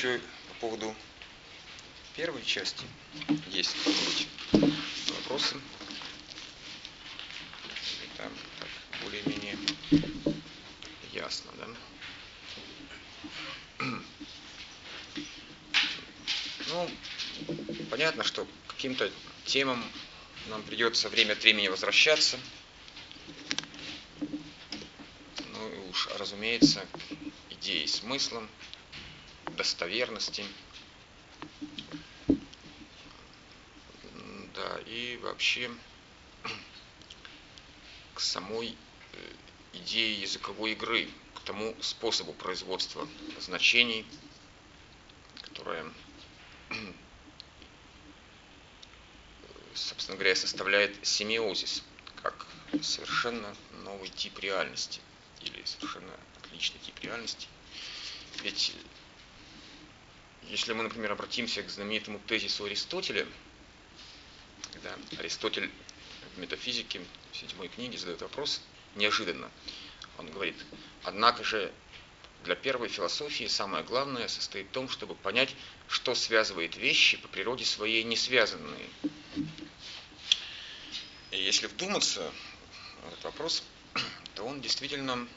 Еще по поводу первой части есть вопросы? Там более-менее ясно, да? Ну, понятно, что каким-то темам нам придется время от времени возвращаться. Ну и уж, разумеется, к идее смыслом, достоверности. Да, и вообще к самой э, идее языковой игры, к тому способу производства значений, которое собственно говоря, составляет семиозис, как совершенно новый тип реальности или совершенно отличный тип реальности. Ведь если мы, например, обратимся к знаменитому тезису Аристотеля, когда Аристотель в метафизике в седьмой книге задает вопрос неожиданно. Он говорит, однако же для первой философии самое главное состоит в том, чтобы понять, что связывает вещи по природе своей не связанные. И если вдуматься в этот вопрос, то он действительно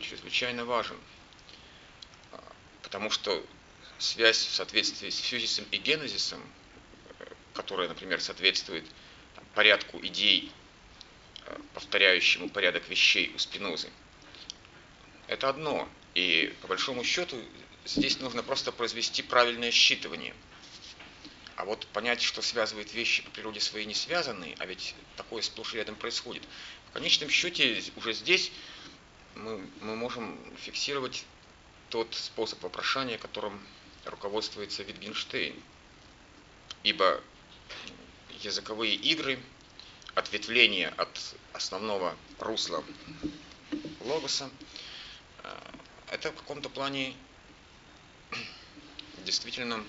чрезвычайно важен. Потому что связь в соответствии с фьюзисом и генезисом, которая, например, соответствует порядку идей, повторяющему порядок вещей у Спинозы, это одно. И по большому счету здесь нужно просто произвести правильное считывание – а вот понять, что связывает вещи по природе своей не связанные, а ведь такое сплошь и рядом происходит. В конечном счете уже здесь мы, мы можем фиксировать тот способ вопрошания, которым руководствуется Витгенштейн. Ибо языковые игры, ответвление от основного русла логоса, э, это в каком-то плане действительно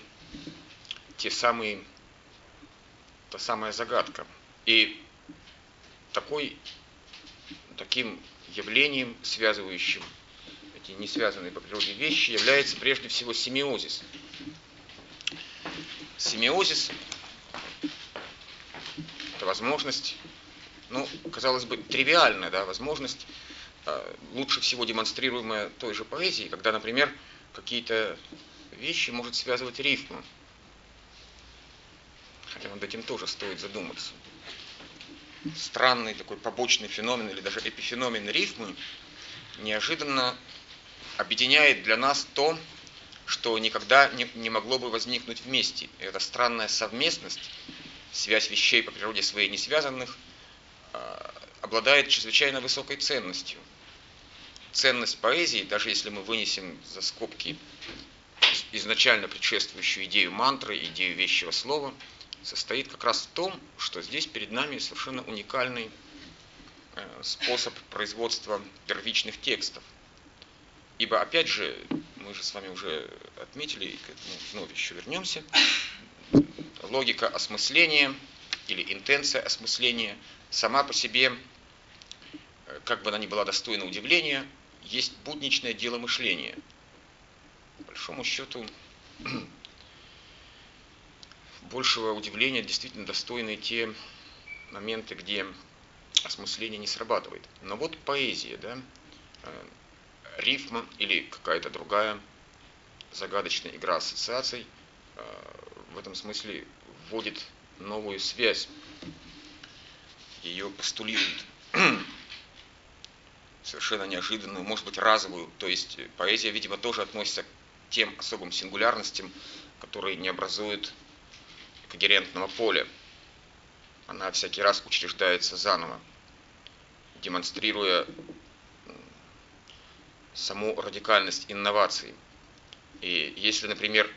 те самые, та самая загадка. И такой, таким явлением, связывающим эти не связанные по природе вещи, является прежде всего семиозис. Семиозис – это возможность, ну, казалось бы, тривиальная, да, возможность, э, лучше всего демонстрируемая той же поэзией, когда, например, какие-то вещи может связывать рифма – хотя над этим тоже стоит задуматься. Странный такой побочный феномен или даже эпифеномен рифмы неожиданно объединяет для нас то, что никогда не, не могло бы возникнуть вместе. Это странная совместность, связь вещей по природе своей не связанных, э, обладает чрезвычайно высокой ценностью. Ценность поэзии, даже если мы вынесем за скобки изначально предшествующую идею мантры, идею вещего слова – состоит как раз в том, что здесь перед нами совершенно уникальный э, способ производства первичных текстов. Ибо, опять же, мы же с вами уже отметили, и к вновь еще вернемся, логика осмысления или интенция осмысления сама по себе, э, как бы она ни была достойна удивления, есть будничное дело мышления. По большому счету, большего удивления действительно достойны те моменты, где осмысление не срабатывает. Но вот поэзия, да, э, рифма или какая-то другая загадочная игра ассоциаций э, в этом смысле вводит новую связь, ее постулирует совершенно неожиданную, может быть разовую, то есть поэзия, видимо, тоже относится к тем особым сингулярностям, которые не образуют когерентного поля. Она всякий раз учреждается заново, демонстрируя саму радикальность инноваций. И если, например,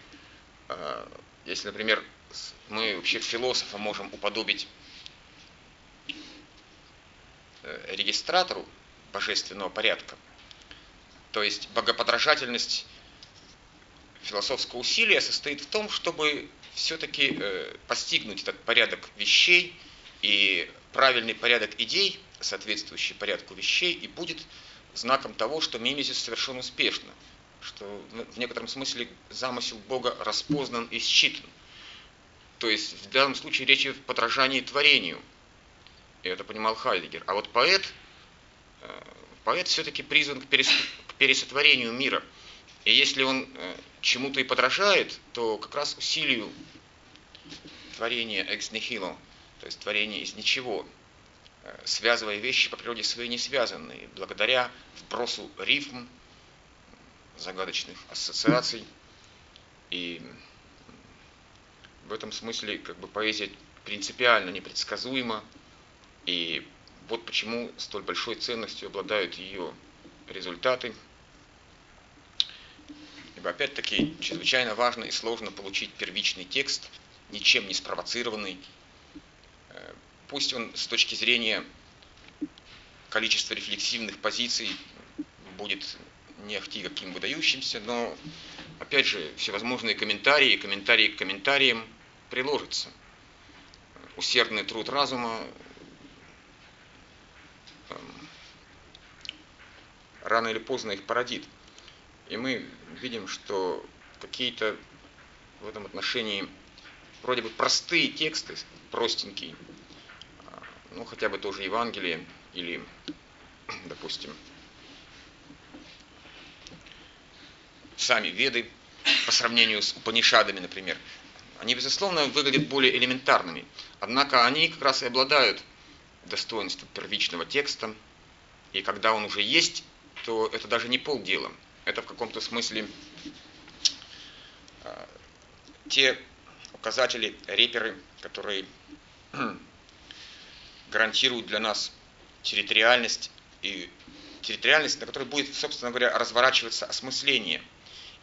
э, если, например, мы вообще философа можем уподобить э, регистратору божественного порядка, то есть богоподражательность философского усилия состоит в том, чтобы все-таки э, постигнуть этот порядок вещей и правильный порядок идей, соответствующий порядку вещей, и будет знаком того, что мимезис совершен успешно. что в некотором смысле замысел Бога распознан и считан. То есть в данном случае речь о подражании творению. И это понимал Хайдегер. А вот поэт, э, поэт все-таки призван к пересотворению мира. И если он э, чему-то и подражает, то как раз усилию творения ex nihilo, то есть творения из ничего, связывая вещи по природе своей не связанные, благодаря вбросу рифм, загадочных ассоциаций. И в этом смысле как бы поэзия принципиально непредсказуема. И вот почему столь большой ценностью обладают ее результаты. Ибо опять-таки чрезвычайно важно и сложно получить первичный текст, ничем не спровоцированный. Пусть он с точки зрения количества рефлексивных позиций будет не ахти каким выдающимся, но, опять же, всевозможные комментарии, комментарии к комментариям приложатся. Усердный труд разума эм, рано или поздно их породит. И мы видим, что какие-то в этом отношении вроде бы простые тексты, простенькие, ну хотя бы тоже Евангелие или, допустим, сами веды по сравнению с Панишадами, например, они, безусловно, выглядят более элементарными. Однако они как раз и обладают достоинством первичного текста. И когда он уже есть, то это даже не полдела. Это в каком-то смысле э, те указатели, реперы, которые гарантируют для нас территориальность и территориальность, на которой будет, собственно говоря, разворачиваться осмысление –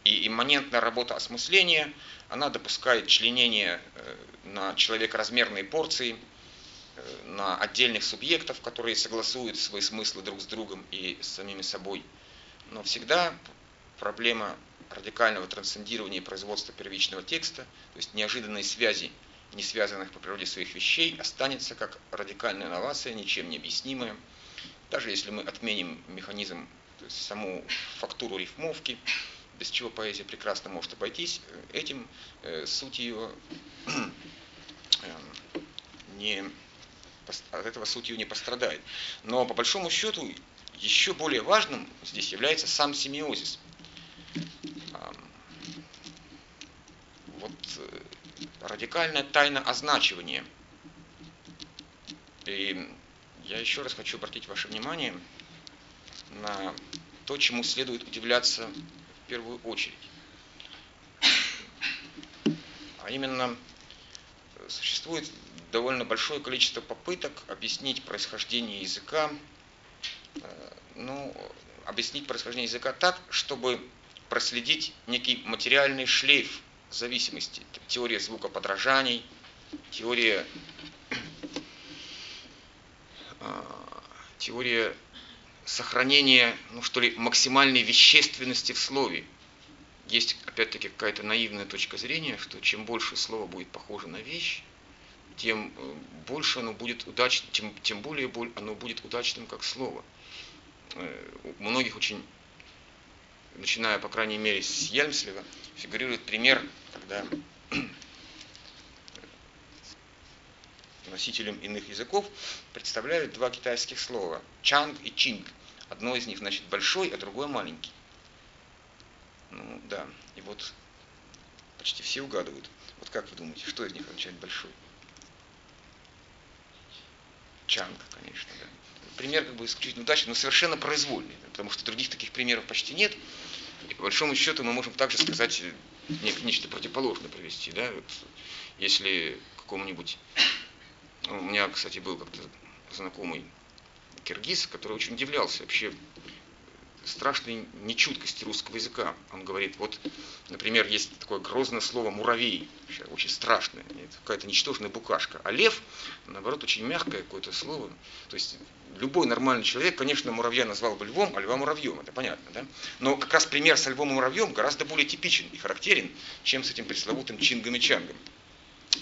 и имманентная работа осмысления, она допускает членение э, на человекоразмерные порции, э, на отдельных субъектов, которые согласуют свои смыслы друг с другом и с самими собой. Но всегда проблема радикального трансцендирования производства первичного текста, то есть неожиданной связи, не связанных по природе своих вещей, останется как радикальная инновация, ничем не объяснимая. Даже если мы отменим механизм, саму фактуру рифмовки, без чего поэзия прекрасно может обойтись, этим э, суть ее э, не, от этого суть ее не пострадает. Но по большому счету еще более важным здесь является сам семиозис. Вот радикальная тайна означивания. И я еще раз хочу обратить ваше внимание на то, чему следует удивляться первую очередь. А именно, существует довольно большое количество попыток объяснить происхождение языка, э, ну, объяснить происхождение языка так, чтобы проследить некий материальный шлейф зависимости. Теория звукоподражаний, теория, э, теория сохранение, ну что ли, максимальной вещественности в слове. Есть, опять-таки, какая-то наивная точка зрения, что чем больше слово будет похоже на вещь, тем э, больше оно будет удачным, тем, тем более оно будет удачным как слово. Э, у многих очень, начиная, по крайней мере, с Ельмслева, фигурирует пример, когда носителям иных языков представляют два китайских слова – чанг и чинг. Одно из них, значит, большой, а другое маленький. Ну, да. И вот почти все угадывают. Вот как вы думаете, что из них означает большой? Чанг, конечно, да. Пример как бы исключительно удачный, но совершенно произвольный, потому что других таких примеров почти нет. И по большому счету мы можем также сказать нечто противоположное привести. Да? Вот, если какому-нибудь... У меня, кстати, был как-то знакомый киргиз, который очень удивлялся вообще страшной нечуткости русского языка. Он говорит, вот, например, есть такое грозное слово «муравей», очень страшное, какая-то ничтожная букашка. А лев, наоборот, очень мягкое какое-то слово. То есть любой нормальный человек, конечно, муравья назвал бы львом, а льва муравьем, это понятно, да? Но как раз пример с львом и муравьем гораздо более типичен и характерен, чем с этим пресловутым чингом и чангом.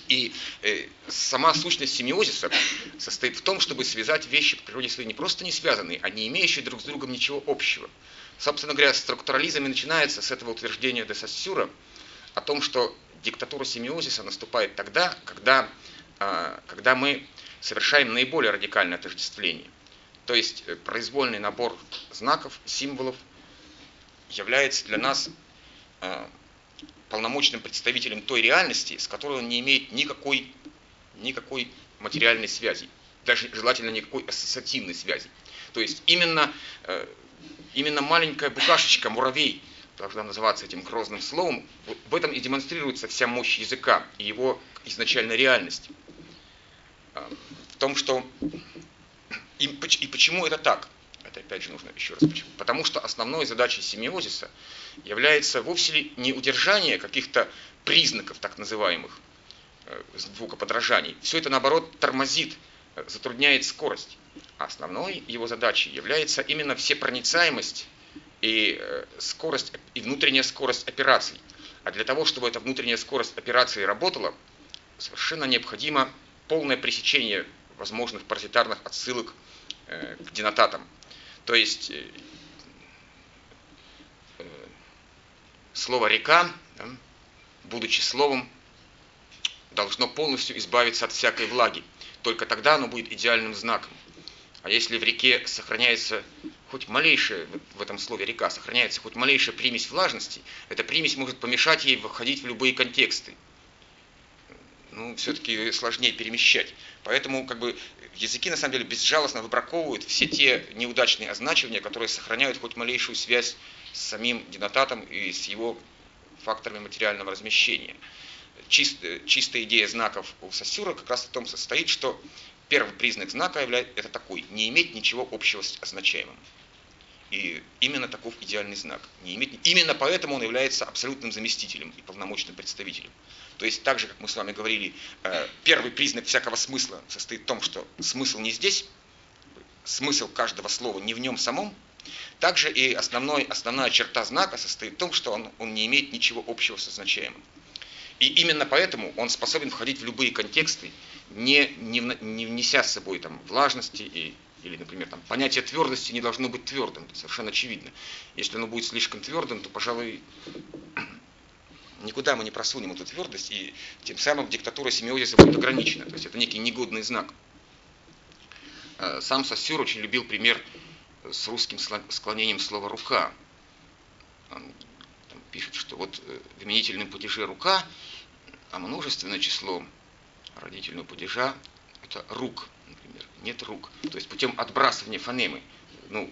И э, сама сущность семиозиса состоит в том, чтобы связать вещи по природе своей не просто не связанные, а не имеющие друг с другом ничего общего. Собственно говоря, структурализм и начинается с этого утверждения де Сассюра о том, что диктатура семиозиса наступает тогда, когда, э, когда мы совершаем наиболее радикальное отождествление. То есть э, произвольный набор знаков, символов является для нас э, полномочным представителем той реальности, с которой он не имеет никакой, никакой материальной связи, даже желательно никакой ассоциативной связи. То есть именно, э, именно маленькая букашечка, муравей, должна называться этим грозным словом, в этом и демонстрируется вся мощь языка и его изначальная реальность. В том, что и, и почему это так? Это опять же нужно еще раз почему. Потому что основной задачей семиозиса является вовсе не удержание каких-то признаков так называемых э, звукоподражаний. Все это наоборот тормозит, э, затрудняет скорость. А основной его задачей является именно всепроницаемость и э, скорость, и внутренняя скорость операций. А для того, чтобы эта внутренняя скорость операции работала, совершенно необходимо полное пресечение возможных паразитарных отсылок к денотатам. То есть э, э, слово река, будучи словом, должно полностью избавиться от всякой влаги. Только тогда оно будет идеальным знаком. А если в реке сохраняется хоть малейшая, в этом слове река, сохраняется хоть малейшая примесь влажности, эта примесь может помешать ей выходить в любые контексты. Ну, все-таки сложнее перемещать. Поэтому как бы языки на самом деле безжалостно выбраковывают все те неудачные означивания, которые сохраняют хоть малейшую связь с самим денотатом и с его факторами материального размещения. Чист, чистая идея знаков у Сосюра как раз в том состоит, что первый признак знака является, это такой, не иметь ничего общего с означаемым. И именно таков идеальный знак. Не иметь, именно поэтому он является абсолютным заместителем и полномочным представителем. То есть так же, как мы с вами говорили, э, первый признак всякого смысла состоит в том, что смысл не здесь, смысл каждого слова не в нем самом, также и основной, основная черта знака состоит в том, что он, он не имеет ничего общего с означаемым. И именно поэтому он способен входить в любые контексты, не, не, не внеся с собой там, влажности и, или, например, там, понятие твердости не должно быть твердым, это совершенно очевидно. Если оно будет слишком твердым, то, пожалуй, никуда мы не просунем эту твердость, и тем самым диктатура семиозиса будет ограничена. То есть это некий негодный знак. Э, сам Сосюр очень любил пример с русским склонением слова «рука». Он пишет, что вот э, в именительном падеже «рука», а множественное число родительного падежа – это «рук», например, нет «рук». То есть путем отбрасывания фонемы. Ну,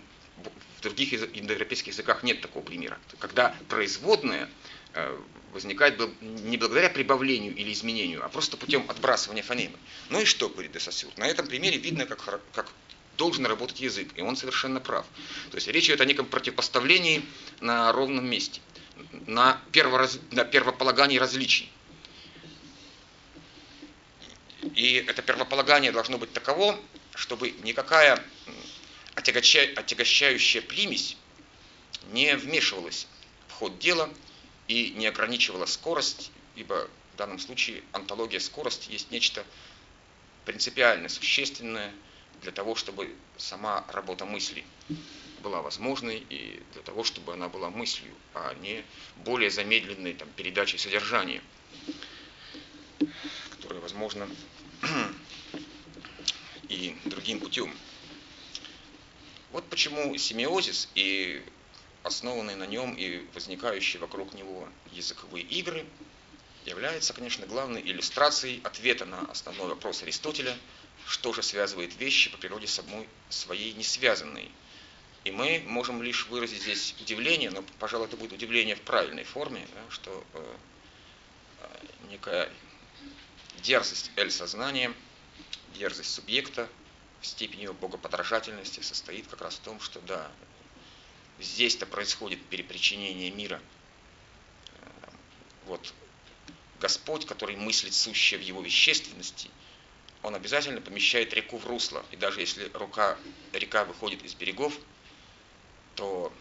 в других индоевропейских языках нет такого примера. Когда производная Э, возникает не благодаря прибавлению или изменению, а просто путем отбрасывания фонемы. Ну и что, говорит Десасюр? На этом примере видно, как, как должен работать язык, и он совершенно прав. То есть речь идет о неком противопоставлении на ровном месте, на, первораз... на первополагании различий. И это первополагание должно быть таково, чтобы никакая отягоща... отягощающая примесь не вмешивалась в ход дела и не ограничивала скорость, ибо в данном случае антология скорости есть нечто принципиально существенное для того, чтобы сама работа мысли была возможной и для того, чтобы она была мыслью, а не более замедленной там, передачей содержания, которая возможна и другим путем. Вот почему семиозис и основанные на нем и возникающие вокруг него языковые игры, является, конечно, главной иллюстрацией ответа на основной вопрос Аристотеля, что же связывает вещи по природе самой своей не связанные. И мы можем лишь выразить здесь удивление, но, пожалуй, это будет удивление в правильной форме, да, что э, э некая дерзость эль-сознания, дерзость субъекта в степени его богоподражательности состоит как раз в том, что да, здесь-то происходит перепричинение мира. Вот Господь, который мыслит сущее в его вещественности, он обязательно помещает реку в русло. И даже если рука, река выходит из берегов, то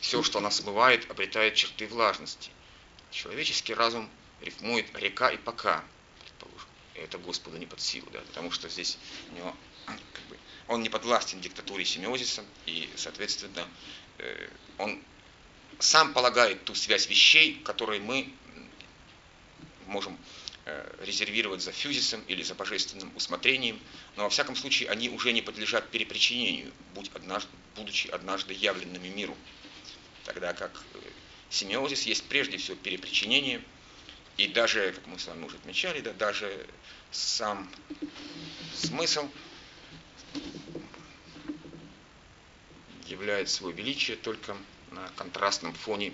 все, что она смывает, обретает черты влажности. Человеческий разум рифмует река и пока. это Господу не под силу, да, потому что здесь у него, как бы, он не подвластен диктатуре семиозиса, и, соответственно, он сам полагает ту связь вещей, которые мы можем э, резервировать за фюзисом или за божественным усмотрением, но во всяком случае они уже не подлежат перепричинению, будь однажды, будучи однажды явленными миру. Тогда как э, семиозис есть прежде всего перепричинение, и даже, как мы с вами уже отмечали, да, даже сам смысл являет свое величие только на контрастном фоне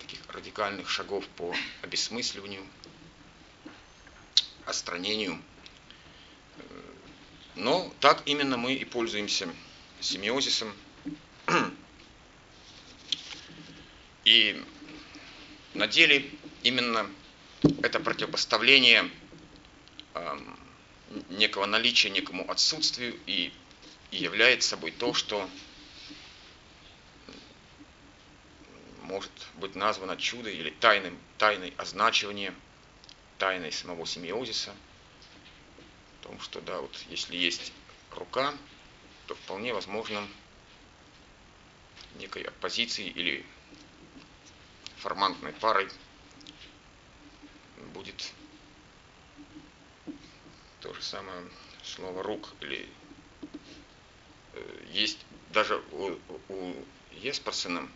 таких радикальных шагов по обесмысливанию, остранению. Но так именно мы и пользуемся семиозисом. И на деле именно это противопоставление некого наличия, некому отсутствию и, является собой то, что может быть названо чудо или тайным, тайной означивание, тайной самого семиозиса, о том, что да, вот если есть рука, то вполне возможно некой оппозиции или формантной парой будет то же самое слово рук или есть даже у, у Есперсона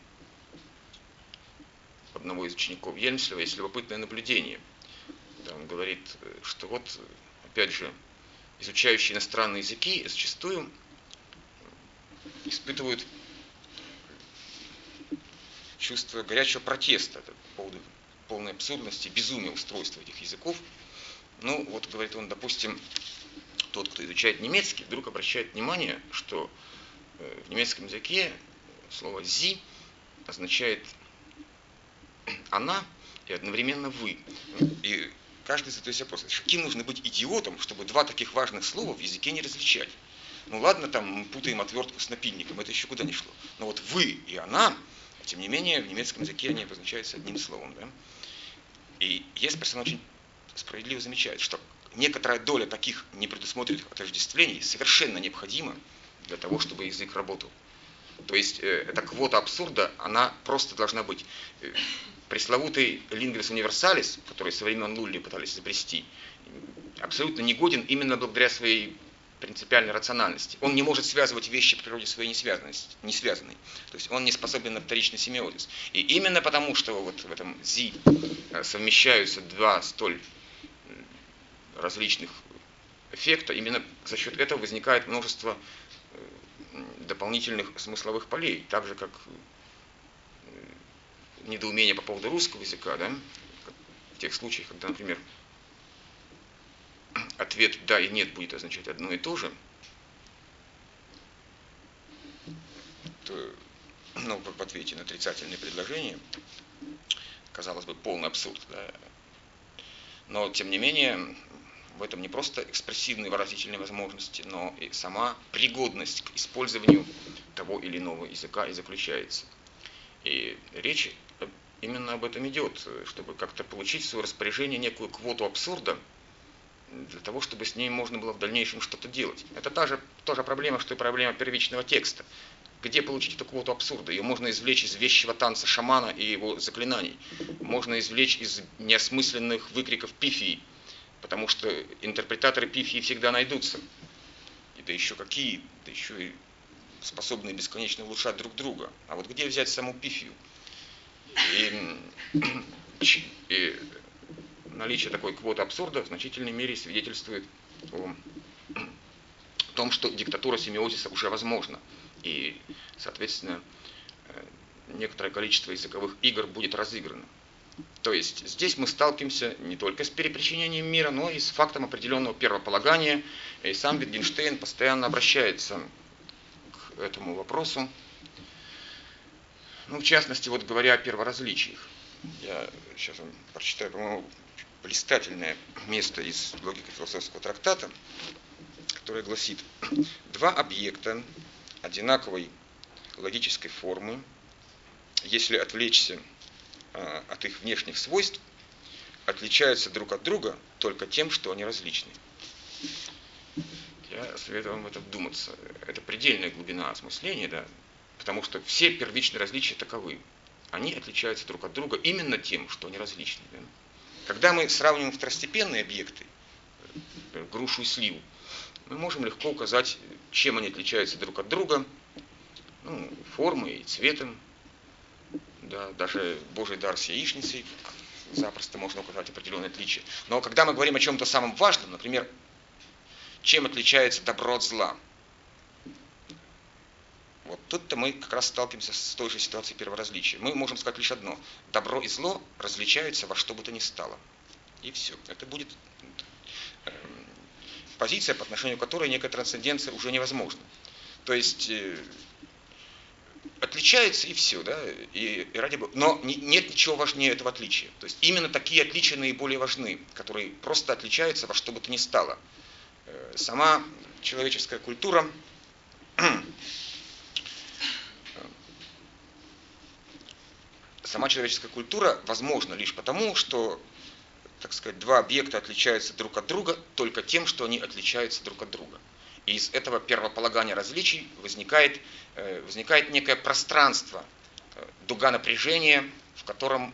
одного из учеников Ельмслева есть любопытное наблюдение. Он говорит, что вот, опять же, изучающие иностранные языки зачастую испытывают чувство горячего протеста по поводу полной абсурдности, безумия устройства этих языков. Ну, вот, говорит он, допустим, тот, кто изучает немецкий, вдруг обращает внимание, что э, в немецком языке слово «зи» означает она и одновременно вы. И каждый задает себе вопрос, каким нужно быть идиотом, чтобы два таких важных слова в языке не различать? Ну ладно, там мы путаем отвертку с напильником, это еще куда не шло. Но вот вы и она, тем не менее, в немецком языке они обозначаются одним словом. Да? И есть персона очень справедливо замечает, что некоторая доля таких непредусмотренных отождествлений совершенно необходима для того, чтобы язык работал. То есть э, эта квота абсурда, она просто должна быть. Э, пресловутый лингвис универсалис, который со времен Лулли пытались изобрести, абсолютно негоден именно благодаря своей принципиальной рациональности. Он не может связывать вещи по природе своей несвязанности, не связанной. То есть он не способен на вторичный семиозис. И именно потому, что вот в этом зи э, совмещаются два столь различных эффекта, именно за счет этого возникает множество э, дополнительных смысловых полей, так же как недоумение по поводу русского языка, да, в тех случаях, когда, например, ответ «да» и «нет» будет означать одно и то же, то, ну, в ответе на отрицательное предложение, казалось бы, полный абсурд, да, но, тем не менее, в этом не просто экспрессивные выразительные возможности, но и сама пригодность к использованию того или иного языка и заключается. И речь именно об этом идет, чтобы как-то получить в свое распоряжение некую квоту абсурда, для того, чтобы с ней можно было в дальнейшем что-то делать. Это та же, та же проблема, что и проблема первичного текста. Где получить эту квоту абсурда? Ее можно извлечь из вещего танца шамана и его заклинаний. Можно извлечь из неосмысленных выкриков пифии, потому что интерпретаторы пифии всегда найдутся. И да еще какие, да еще и способные бесконечно улучшать друг друга. А вот где взять саму пифию? И, и наличие такой квоты абсурда в значительной мере свидетельствует о том, что диктатура семиозиса уже возможна. И, соответственно, э, некоторое количество языковых игр будет разыграно. То есть здесь мы сталкиваемся не только с перепричинением мира, но и с фактом определенного первополагания. И сам Wittgenstein постоянно обращается к этому вопросу. Ну, в частности, вот говоря о перворазличиях. Я сейчас вам прочитаю, по-моему, блистательное место из логико-философского трактата, которое гласит, два объекта одинаковой логической формы, если отвлечься от их внешних свойств, отличаются друг от друга только тем, что они различны. Я советую вам это вдуматься. Это предельная глубина осмысления, да, потому что все первичные различия таковы. Они отличаются друг от друга именно тем, что они различны. Да. Когда мы сравниваем второстепенные объекты, грушу и сливу, мы можем легко указать, чем они отличаются друг от друга, ну, формой и цветом, да, даже Божий дар с яичницей, запросто можно указать определенные отличия. Но когда мы говорим о чем-то самом важном, например, чем отличается добро от зла, вот тут-то мы как раз сталкиваемся с той же ситуацией перворазличия. Мы можем сказать лишь одно. Добро и зло различаются во что бы то ни стало. И все. Это будет э, позиция, по отношению к которой некая трансценденция уже невозможна. То есть э, отличается и все, да, и, и ради бога. Но не, нет ничего важнее этого отличия. То есть именно такие отличия наиболее важны, которые просто отличаются во что бы то ни стало. Э, сама человеческая культура сама человеческая культура возможна лишь потому, что, так сказать, два объекта отличаются друг от друга только тем, что они отличаются друг от друга. И из этого первополагания различий возникает, э, возникает некое пространство, э, дуга напряжения, в котором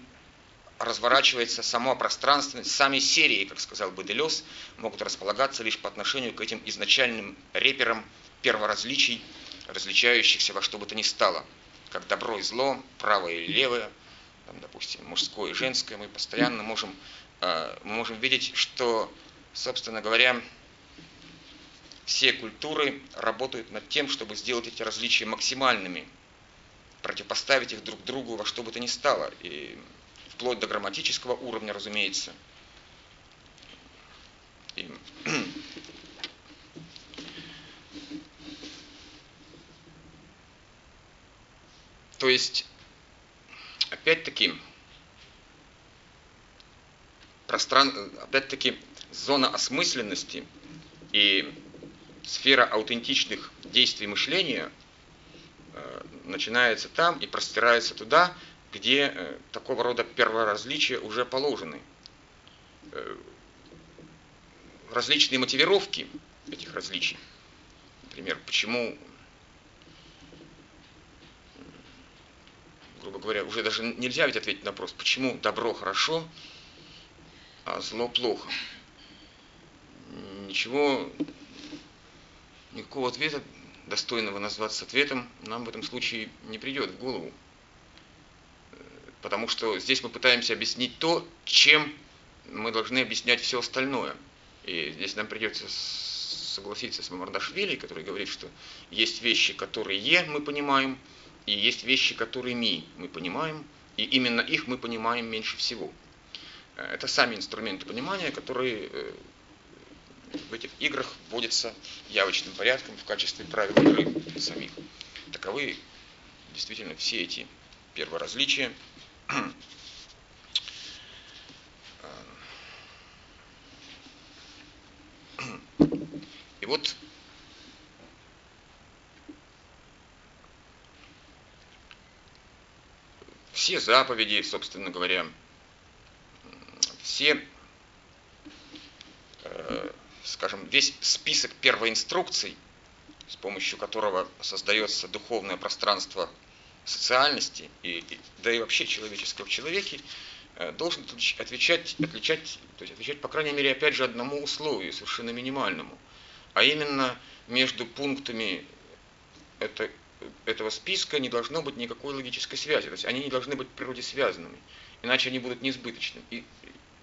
разворачивается само пространство, сами серии, как сказал бы Делес, могут располагаться лишь по отношению к этим изначальным реперам перворазличий, различающихся во что бы то ни стало, как добро и зло, правое и левое, там, допустим, мужское и женское, мы постоянно можем, э, можем видеть, что, собственно говоря, все культуры работают над тем, чтобы сделать эти различия максимальными, противопоставить их друг другу во что бы то ни стало, и вплоть до грамматического уровня, разумеется. И... То есть, опять-таки, простран... опять-таки, зона осмысленности и сфера аутентичных действий мышления э, начинается там и простирается туда, где э, такого рода перворазличия уже положены. Э, различные мотивировки этих различий. Например, почему, грубо говоря, уже даже нельзя ведь ответить на вопрос, почему добро хорошо, а зло плохо. Ничего никакого ответа, достойного назваться ответом, нам в этом случае не придет в голову. Потому что здесь мы пытаемся объяснить то, чем мы должны объяснять все остальное. И здесь нам придется согласиться с Мамардашвили, который говорит, что есть вещи, которые мы понимаем, и есть вещи, которые ми мы понимаем, и именно их мы понимаем меньше всего. Это сами инструменты понимания, которые э, в этих играх вводится явочным порядком в качестве правил игры самих. Таковы действительно все эти перворазличия. И вот все заповеди, собственно говоря, все скажем, весь список первоинструкций, с помощью которого создается духовное пространство социальности, и, и, да и вообще человеческого в человеке, э, должен отвечать, отличать, то есть отвечать, по крайней мере, опять же, одному условию, совершенно минимальному. А именно, между пунктами это, этого списка не должно быть никакой логической связи. То есть они не должны быть в природе связанными, иначе они будут неизбыточными. И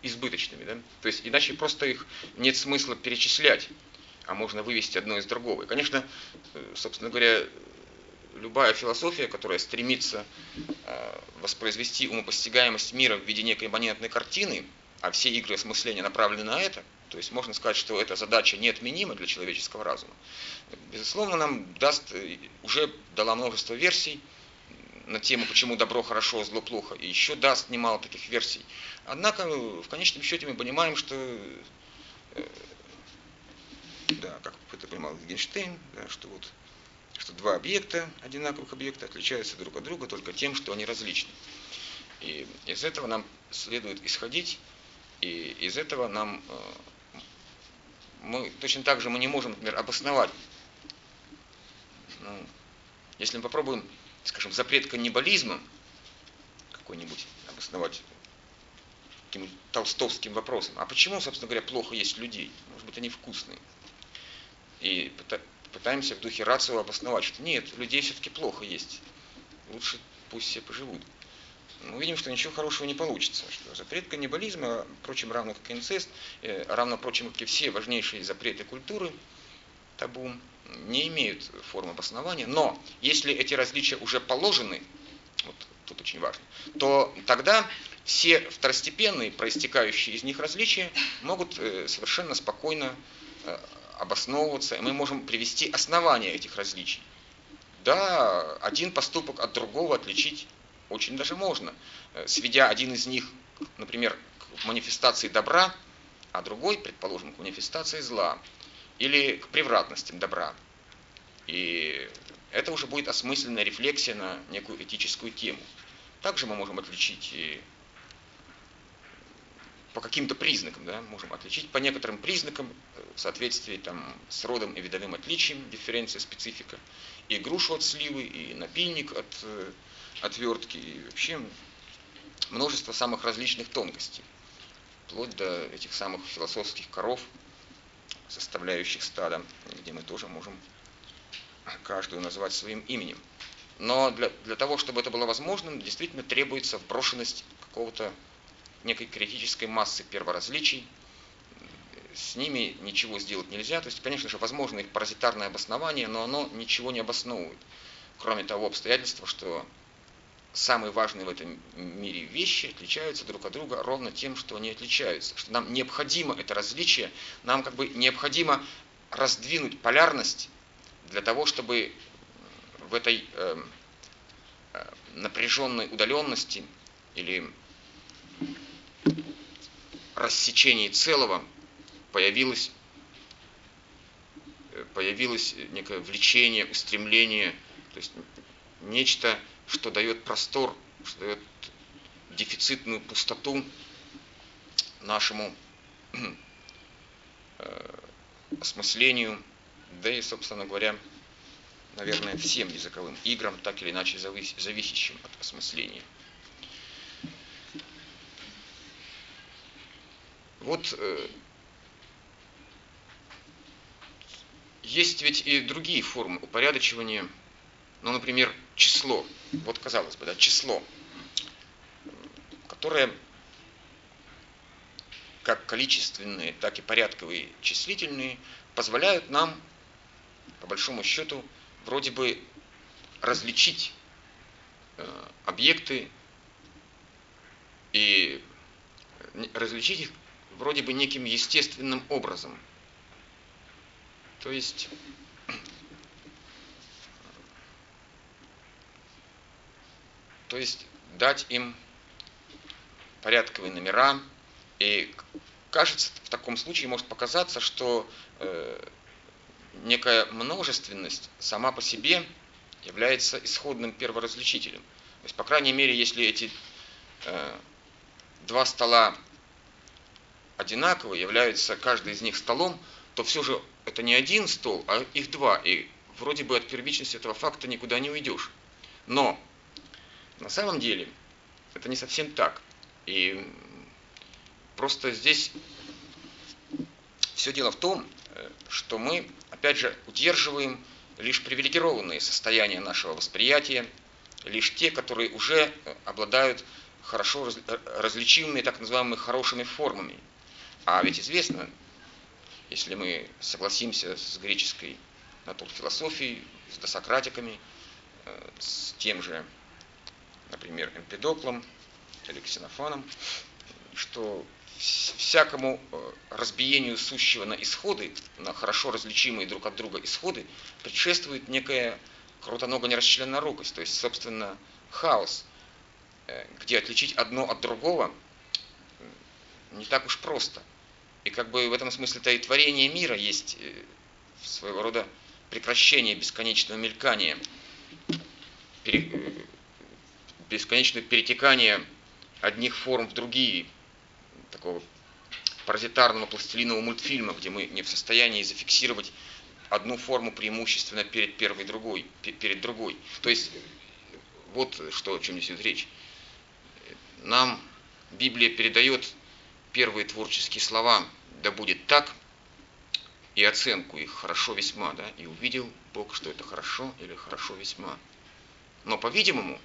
избыточными. Да? То есть иначе просто их нет смысла перечислять, а можно вывести одно из другого. И, конечно, э, собственно говоря, любая философия, которая стремится э, воспроизвести умопостигаемость мира в виде некой имманентной картины, а все игры осмысления направлены на это, то есть можно сказать, что эта задача неотменима для человеческого разума. Безусловно, нам даст, э, уже дала множество версий, на тему, почему добро хорошо, а зло плохо, и еще даст немало таких версий. Однако, в конечном счете, мы понимаем, что, э, да, как это понимал Гейнштейн, да, что вот что два объекта, одинаковых объекта, отличаются друг от друга только тем, что они различны. И из этого нам следует исходить, И из этого нам мы точно так же мы не можем, например, обосновать. Ну, если мы попробуем, скажем, запрет каннибализма какой-нибудь обосновать каким-нибудь толстовским вопросом, а почему, собственно говоря, плохо есть людей? Может быть, они вкусные. И пытаемся в духе рацио обосновать, что нет, людей все-таки плохо есть. Лучше пусть все поживут. Мы видим, что ничего хорошего не получится. Что запрет каннибализма, впрочем, равно как инцест, э, равно, впрочем, как и все важнейшие запреты культуры, табу, не имеют формы обоснования. Но если эти различия уже положены, вот тут очень важно, то тогда все второстепенные, проистекающие из них различия могут э, совершенно спокойно э, обосновываться, и мы можем привести основания этих различий. Да, один поступок от другого отличить очень даже можно, э, сведя один из них, например, к манифестации добра, а другой, предположим, к манифестации зла или к превратностям добра. И это уже будет осмысленная рефлексия на некую этическую тему. Также мы можем отличить и по каким-то признакам, да, можем отличить по некоторым признакам э, в соответствии там, с родом и видовым отличием, дифференция, специфика, и грушу от сливы, и напильник от э, отвертки, и вообще множество самых различных тонкостей, вплоть до этих самых философских коров, составляющих стадо, где мы тоже можем каждую назвать своим именем. Но для, для того, чтобы это было возможным, действительно требуется вброшенность какого-то некой критической массы перворазличий. С ними ничего сделать нельзя. То есть, конечно же, возможно их паразитарное обоснование, но оно ничего не обосновывает. Кроме того обстоятельства, что самые важные в этом мире вещи отличаются друг от друга ровно тем, что они отличаются. Что нам необходимо это различие, нам как бы необходимо раздвинуть полярность для того, чтобы в этой э, э, напряженной удаленности или рассечении целого появилось, э, появилось некое влечение, устремление, то есть нечто, что дает простор, что дает дефицитную пустоту нашему э, осмыслению, да и, собственно говоря, наверное, всем языковым играм, так или иначе зависящим от осмысления. Вот э, есть ведь и другие формы упорядочивания, ну, например, число. Вот казалось бы, да, число, которое как количественные, так и порядковые числительные позволяют нам, по большому счету, вроде бы различить э, объекты и различить их вроде бы неким естественным образом. То есть то есть дать им порядковые номера. И кажется, в таком случае может показаться, что э, некая множественность сама по себе является исходным перворазличителем. То есть, по крайней мере, если эти э, два стола одинаково являются каждый из них столом, то все же это не один стол, а их два. И вроде бы от первичности этого факта никуда не уйдешь. Но на самом деле это не совсем так. И просто здесь все дело в том, э, что мы, опять же, удерживаем лишь привилегированные состояния нашего восприятия, лишь те, которые уже э, обладают хорошо э, различимыми так называемыми хорошими формами. А ведь известно, если мы согласимся с греческой натурфилософией, с досократиками, с тем же, например, Эмпидоклом или Ксенофоном, что всякому э, разбиению сущего на исходы, на хорошо различимые друг от друга исходы, предшествует некая крутоного нерасчленная рукость, то есть, собственно, хаос, э, где отличить одно от другого не так уж просто. И как бы в этом смысле-то и творение мира есть э, своего рода прекращение бесконечного мелькания, бесконечное перетекание одних форм в другие, такого паразитарного пластилинового мультфильма, где мы не в состоянии зафиксировать одну форму преимущественно перед первой другой, перед другой. То есть вот что, о чем идет речь. Нам Библия передает первые творческие слова «да будет так» и оценку их «хорошо весьма», да, и увидел Бог, что это хорошо или хорошо весьма. Но, по-видимому,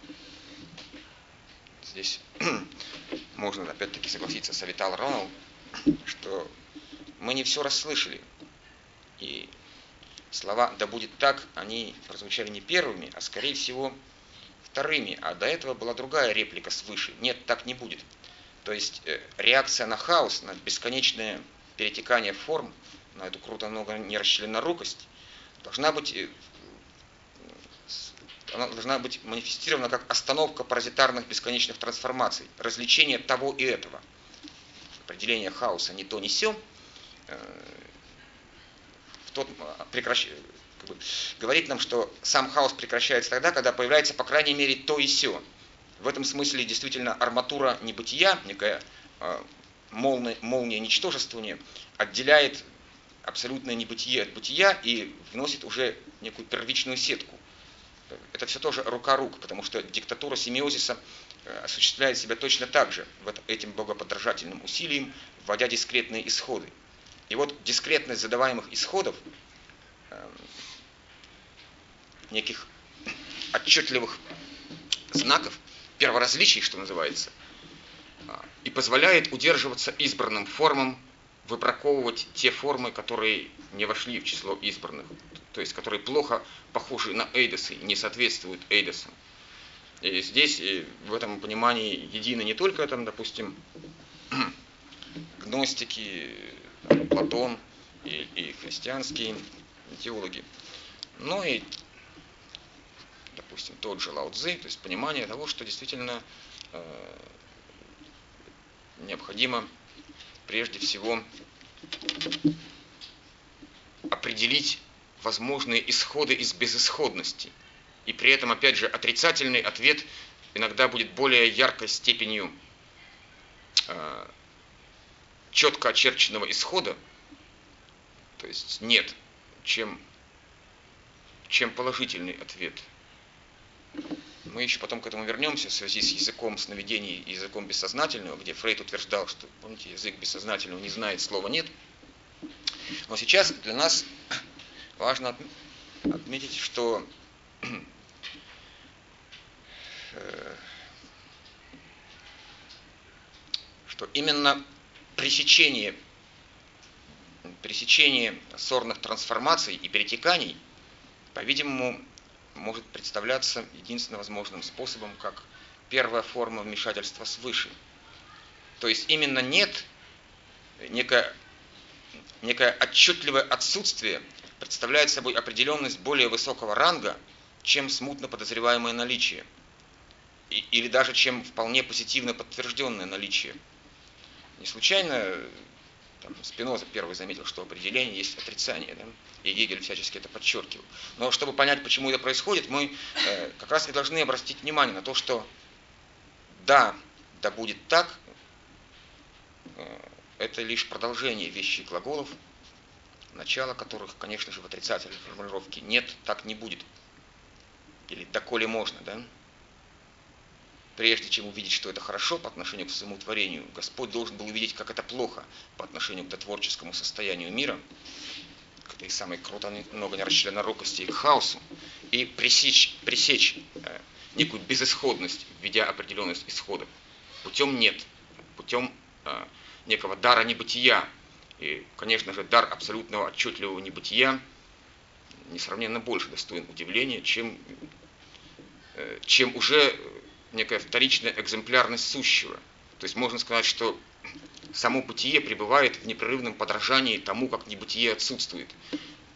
здесь можно опять-таки согласиться с Авитал Роналл, что мы не все расслышали. И слова «да будет так», они прозвучали не первыми, а скорее всего вторыми. А до этого была другая реплика свыше. Нет, так не будет. То есть э, реакция на хаос, на бесконечное перетекание форм, на эту круто много нерасчленорукость, должна быть э, она должна быть манифестирована как остановка паразитарных бесконечных трансформаций, развлечение того и этого. Определение хаоса не то, не все. Э, в тот, прекращ... как бы, говорит нам, что сам хаос прекращается тогда, когда появляется, по крайней мере, то и все. В этом смысле действительно арматура небытия, некая э, молния, молния ничтожествования, отделяет абсолютное небытие от бытия и вносит уже некую первичную сетку. Это все тоже рука рук, потому что диктатура семиозиса э, осуществляет себя точно так же, вот этим богоподражательным усилием, вводя дискретные исходы. И вот дискретность задаваемых исходов, э, неких отчетливых знаков, перворазличий, что называется, а, и позволяет удерживаться избранным формам, выбраковывать те формы, которые не вошли в число избранных, то есть которые плохо похожи на эйдосы, не соответствуют эйдосам. И здесь и в этом понимании едины не только там, допустим, гностики, Платон и, и христианские теологи, но и допустим, тот же Лао Цзы, то есть понимание того, что действительно э, необходимо прежде всего определить возможные исходы из безысходности. И при этом, опять же, отрицательный ответ иногда будет более яркой степенью э, четко очерченного исхода, то есть нет, чем, чем положительный ответ – мы еще потом к этому вернемся в связи с языком сновидений и языком бессознательного, где Фрейд утверждал, что, помните, язык бессознательного не знает, слова нет. Но сейчас для нас важно отметить, что э, что именно пресечение, пресечение сорных трансформаций и перетеканий, по-видимому, может представляться единственно возможным способом, как первая форма вмешательства свыше. То есть именно нет, некое, некое отчетливое отсутствие представляет собой определенность более высокого ранга, чем смутно подозреваемое наличие, и, или даже чем вполне позитивно подтвержденное наличие. Не случайно там, Спиноза первый заметил, что определение есть отрицание, да? и Гегель всячески это подчеркивал. Но чтобы понять, почему это происходит, мы э, как раз и должны обратить внимание на то, что да, да будет так, э, это лишь продолжение вещей глаголов, начало которых, конечно же, в отрицательной формулировке нет, так не будет. Или доколе можно, да? прежде чем увидеть, что это хорошо по отношению к своему творению, Господь должен был увидеть, как это плохо по отношению к творческому состоянию мира, к этой самой круто много нерасчленорукости и к хаосу, и пресечь, пресечь э, некую безысходность, введя определенность исходов. Путем нет, путем э, некого дара небытия. И, конечно же, дар абсолютного отчетливого небытия несравненно больше достоин удивления, чем, э, чем уже некая вторичная экземплярность сущего. То есть можно сказать, что само бытие пребывает в непрерывном подражании тому, как небытие отсутствует.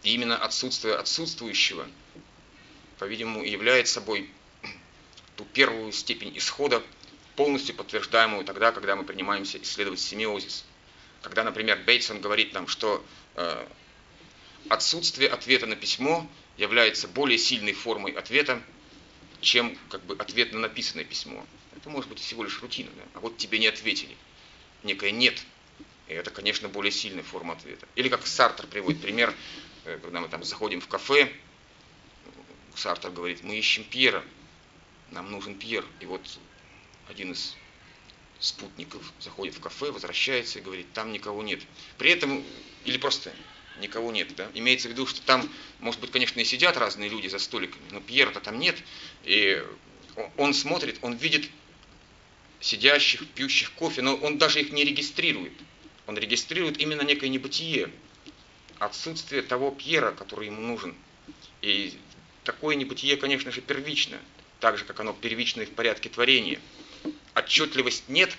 И именно отсутствие отсутствующего, по-видимому, является собой ту первую степень исхода, полностью подтверждаемую тогда, когда мы принимаемся исследовать семиозис. Когда, например, Бейтсон говорит нам, что э, отсутствие ответа на письмо является более сильной формой ответа, чем как бы ответ на написанное письмо. Это может быть всего лишь рутина. Да? А вот тебе не ответили. Некое нет. И это, конечно, более сильная форма ответа. Или как Сартер приводит пример, э, когда мы там заходим в кафе, Сартер говорит, мы ищем Пьера, нам нужен Пьер. И вот один из спутников заходит в кафе, возвращается и говорит, там никого нет. При этом, или просто никого нет. Да? Имеется в виду, что там, может быть, конечно, и сидят разные люди за столиками, но Пьера-то там нет. И он смотрит, он видит сидящих, пьющих кофе, но он даже их не регистрирует. Он регистрирует именно некое небытие, отсутствие того Пьера, который ему нужен. И такое небытие, конечно же, первично, так же, как оно первично и в порядке творения. Отчетливость нет,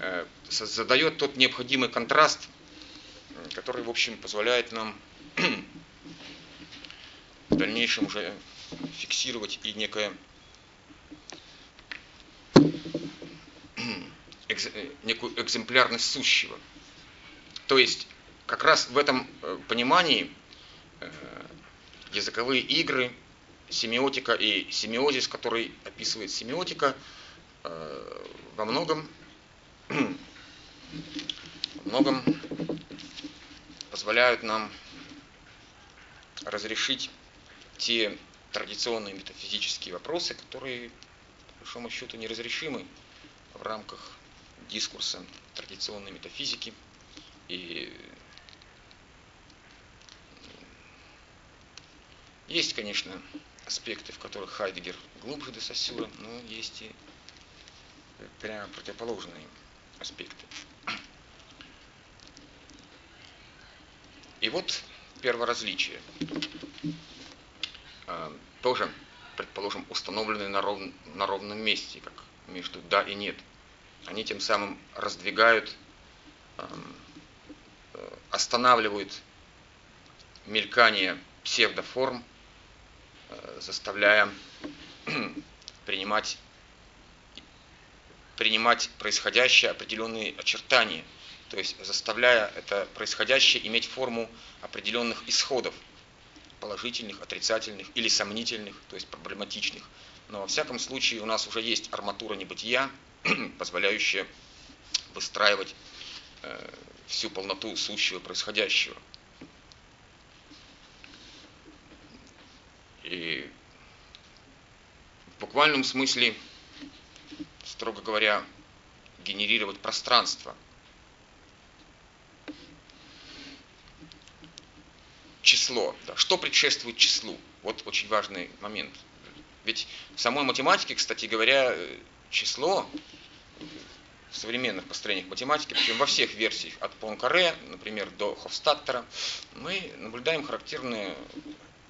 э, задает тот необходимый контраст, который, в общем, позволяет нам в дальнейшем уже фиксировать и некое некую экземплярность сущего. То есть как раз в этом э, понимании э, языковые игры, семиотика и семиозис, который описывает семиотика, э, во многом, во многом позволяют нам разрешить те традиционные метафизические вопросы, которые, по большому счету, неразрешимы в рамках дискурса традиционной метафизики. И есть, конечно, аспекты, в которых Хайдегер глубже до Сосюра, но есть и прямо противоположные аспекты. И вот первое различие. А, тоже, предположим, установленные на, ров, на ровном месте, как между да и нет. Они тем самым раздвигают останавливают мелькание псевдоформ, э, заставляя принимать, принимать происходящее определенные очертания, то есть заставляя это происходящее иметь форму определенных исходов, положительных, отрицательных или сомнительных, то есть проблематичных. Но во всяком случае у нас уже есть арматура небытия, позволяющая выстраивать э, всю полноту сущего происходящего. И в буквальном смысле, строго говоря, генерировать пространство. Число. Да. Что предшествует числу? Вот очень важный момент. Ведь в самой математике, кстати говоря, число в современных построениях математики, причем во всех версиях, от Понкаре, например, до Хофстаттера, мы наблюдаем характерную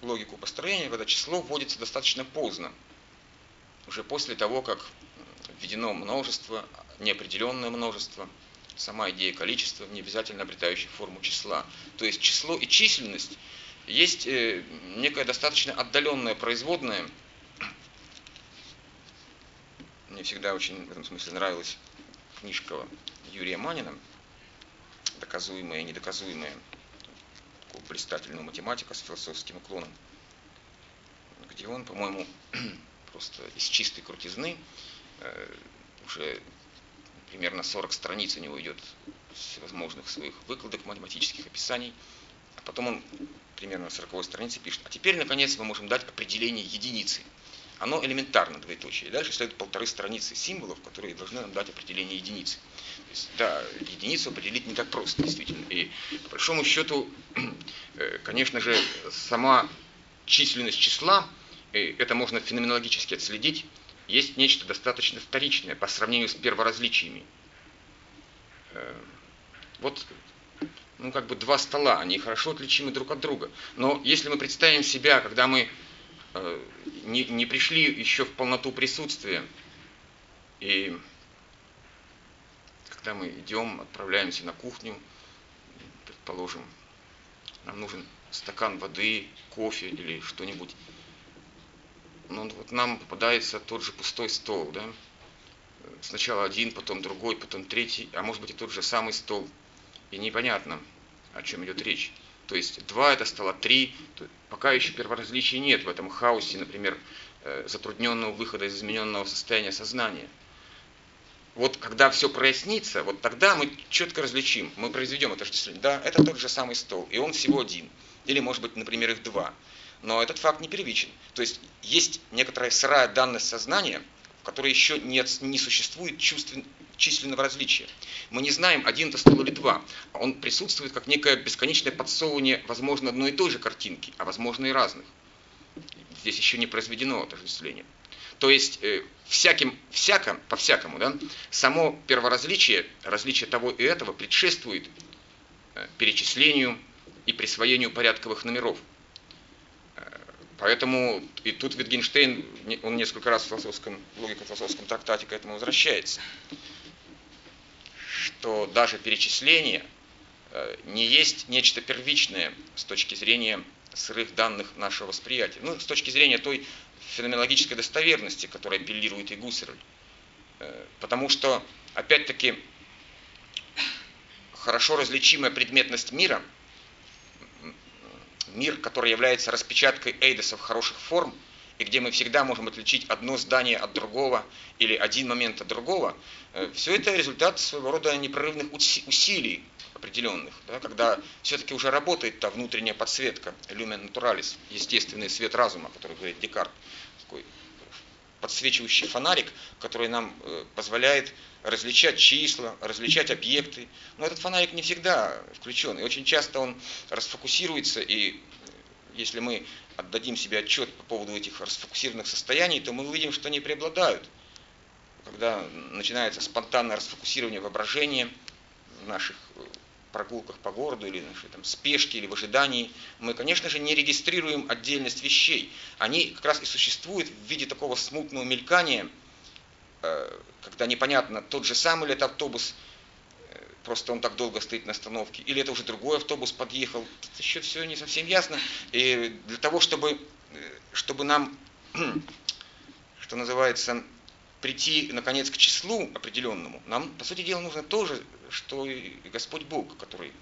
логику построения, когда число вводится достаточно поздно, уже после того, как введено множество, неопределенное множество, сама идея количества, не обязательно обретающая форму числа. То есть число и численность есть э, некое достаточно отдаленное производное. Мне всегда очень в этом смысле нравилось книжка Юрия Манина, доказуемая и недоказуемая, такого блистательного математика с философским уклоном, где он, по-моему, просто из чистой крутизны, уже примерно 40 страниц у него идет всевозможных своих выкладок, математических описаний, а потом он примерно на 40 странице пишет, а теперь, наконец, мы можем дать определение единицы – оно элементарно двоеточие. Дальше следует полторы страницы символов, которые должны нам дать определение единицы. То есть, да, единицу определить не так просто, действительно. И по большому счету, э, конечно же, сама численность числа, э, это можно феноменологически отследить, есть нечто достаточно вторичное по сравнению с перворазличиями. Э, вот ну, как бы два стола, они хорошо отличимы друг от друга. Но если мы представим себя, когда мы Э, не, не пришли еще в полноту присутствия. И когда мы идем, отправляемся на кухню, предположим, нам нужен стакан воды, кофе или что-нибудь. Ну, вот нам попадается тот же пустой стол, да? Сначала один, потом другой, потом третий, а может быть и тот же самый стол. И непонятно, о чем идет речь. То есть два это стало три. Пока еще перворазличий нет в этом хаосе, например, э, затрудненного выхода из измененного состояния сознания. вот когда все прояснится, вот тогда мы четко различим, мы произведем это отождествление. Да, это тот же самый стол, и он всего один. Или, может быть, например, их два. Но этот факт не первичен. То есть есть некоторая сырая данность сознания, в которой еще нет, не существует чувствен, численного различия. Мы не знаем, один это стол или два. Он присутствует как некое бесконечное подсовывание, возможно, одной и той же картинки, а возможно и разных. Здесь еще не произведено отождествление. То есть э, всяким, всяко, по-всякому, да, само перворазличие, различие того и этого предшествует э, перечислению и присвоению порядковых номеров. Э, поэтому и тут Витгенштейн, он несколько раз в философском, логико-философском трактате к этому возвращается, что даже перечисление не есть нечто первичное с точки зрения сырых данных нашего восприятия. Ну, с точки зрения той феноменологической достоверности, которой апеллирует и Гуссерль. Э, потому что, опять-таки, хорошо различимая предметность мира, мир, который является распечаткой эйдосов хороших форм, и где мы всегда можем отличить одно здание от другого или один момент от другого, э, все это результат своего рода непрерывных усилий определенных, да, когда все-таки уже работает та внутренняя подсветка, люмен натуралис, естественный свет разума, который говорит Декарт, такой подсвечивающий фонарик, который нам э, позволяет различать числа, различать объекты. Но этот фонарик не всегда включен, и очень часто он расфокусируется, и если мы отдадим себе отчет по поводу этих расфокусированных состояний, то мы увидим, что они преобладают. Когда начинается спонтанное расфокусирование воображения наших э, прогулках по городу или нашей там, спешке или в ожидании, мы, конечно же, не регистрируем отдельность вещей. Они как раз и существуют в виде такого смутного мелькания, э, когда непонятно, тот же самый ли это автобус, э, просто он так долго стоит на остановке, или это уже другой автобус подъехал, это еще все не совсем ясно. И для того, чтобы, э, чтобы нам, что называется, прийти, наконец, к числу определенному, нам, по сути дела, нужно тоже, что и Господь Бог, который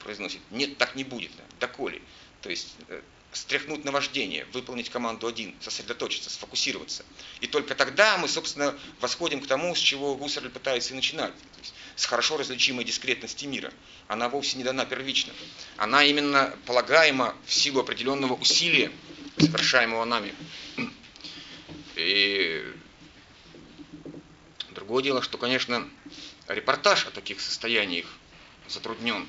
произносит, нет, так не будет, доколе. То есть э, стряхнуть наваждение, выполнить команду один, сосредоточиться, сфокусироваться. И только тогда мы, собственно, восходим к тому, с чего Гуссерль пытается и начинать. То есть с хорошо различимой дискретности мира. Она вовсе не дана первично. Она именно полагаема в силу определенного усилия, совершаемого нами. И Другое дело, что, конечно, репортаж о таких состояниях затруднен.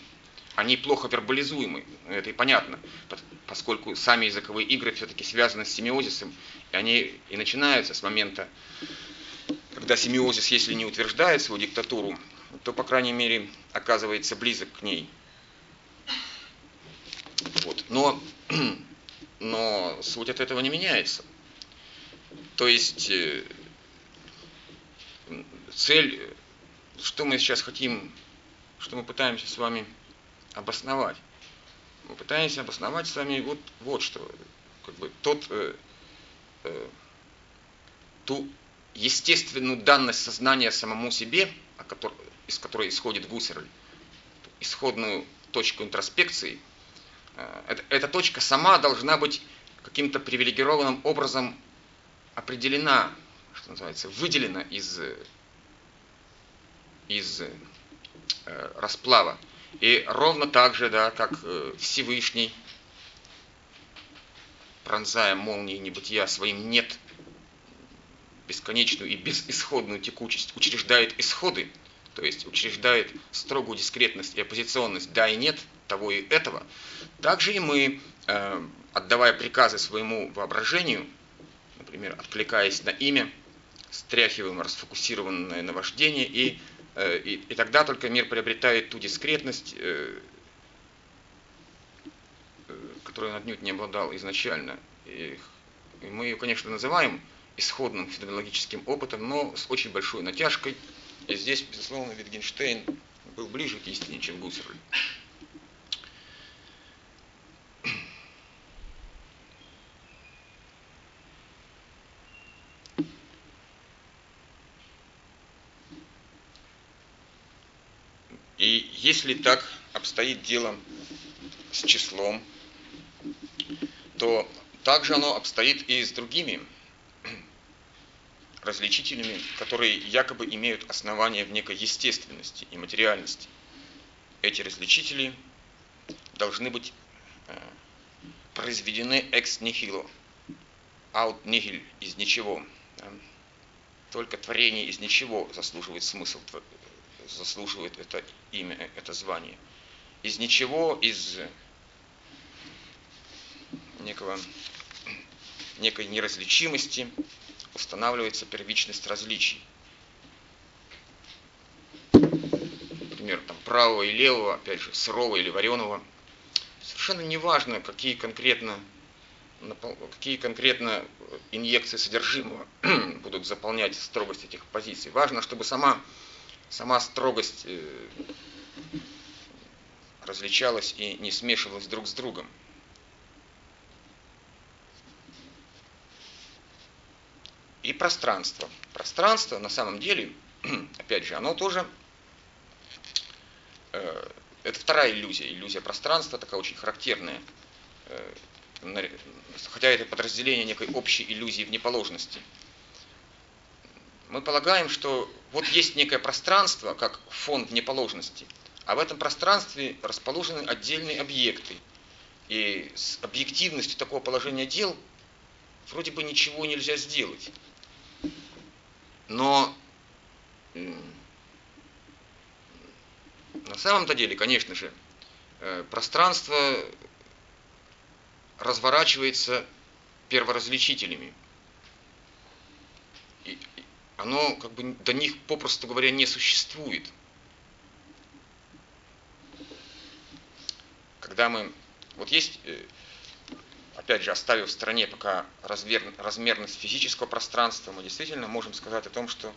Они плохо вербализуемы, это и понятно, поскольку сами языковые игры все-таки связаны с семиозисом, и они и начинаются с момента, когда семиозис, если не утверждает свою диктатуру, то, по крайней мере, оказывается близок к ней. Вот. Но, но суть от этого не меняется. То есть э, цель, что мы сейчас хотим, что мы пытаемся с вами обосновать. Мы пытаемся обосновать с вами вот, вот что, как бы тот, э, э, ту естественную данность сознания самому себе, которой, из которой исходит Гуссерль, исходную точку интроспекции, э, эта, эта точка сама должна быть каким-то привилегированным образом определена, называется, выделена из из э, расплава. И ровно так же, да, как э, Всевышний, пронзая молнией небытия своим «нет», бесконечную и безысходную текучесть, учреждает исходы, то есть учреждает строгую дискретность и оппозиционность «да» и «нет», того и этого, также и мы, э, отдавая приказы своему воображению, например, откликаясь на имя, стряхиваем расфокусированное наваждение и Э, и, и тогда только мир приобретает ту дискретность, э, э, которой он отнюдь не обладал изначально. И мы ее, конечно, называем исходным феноменологическим опытом, но с очень большой натяжкой. И здесь, безусловно, Витгенштейн был ближе к истине, чем Гуссерль. И если так обстоит дело с числом, то также оно обстоит и с другими различителями, которые якобы имеют основание в некой естественности и материальности. Эти различители должны быть э, произведены ex nihilo, out nihil, из ничего. Только творение из ничего заслуживает смысл, заслуживает это имя, это звание. Из ничего, из некого, некой неразличимости устанавливается первичность различий. Например, там, правого и левого, опять же, сырого или вареного. Совершенно неважно, какие конкретно какие конкретно инъекции содержимого будут заполнять строгость этих позиций. Важно, чтобы сама, сама строгость э, различалась и не смешивалась друг с другом. И пространство. Пространство на самом деле, опять же, оно тоже, э, это вторая иллюзия, иллюзия пространства, такая очень характерная э, хотя это подразделение некой общей иллюзии внеположности. Мы полагаем, что вот есть некое пространство, как фон внеположности, а в этом пространстве расположены отдельные объекты. И с объективностью такого положения дел вроде бы ничего нельзя сделать. Но на самом-то деле, конечно же, э, пространство разворачивается перворазличителями. Оно как бы до них, попросту говоря, не существует. Когда мы... Вот есть, э, опять же, оставив в стороне пока размер, размерность физического пространства, мы действительно можем сказать о том, что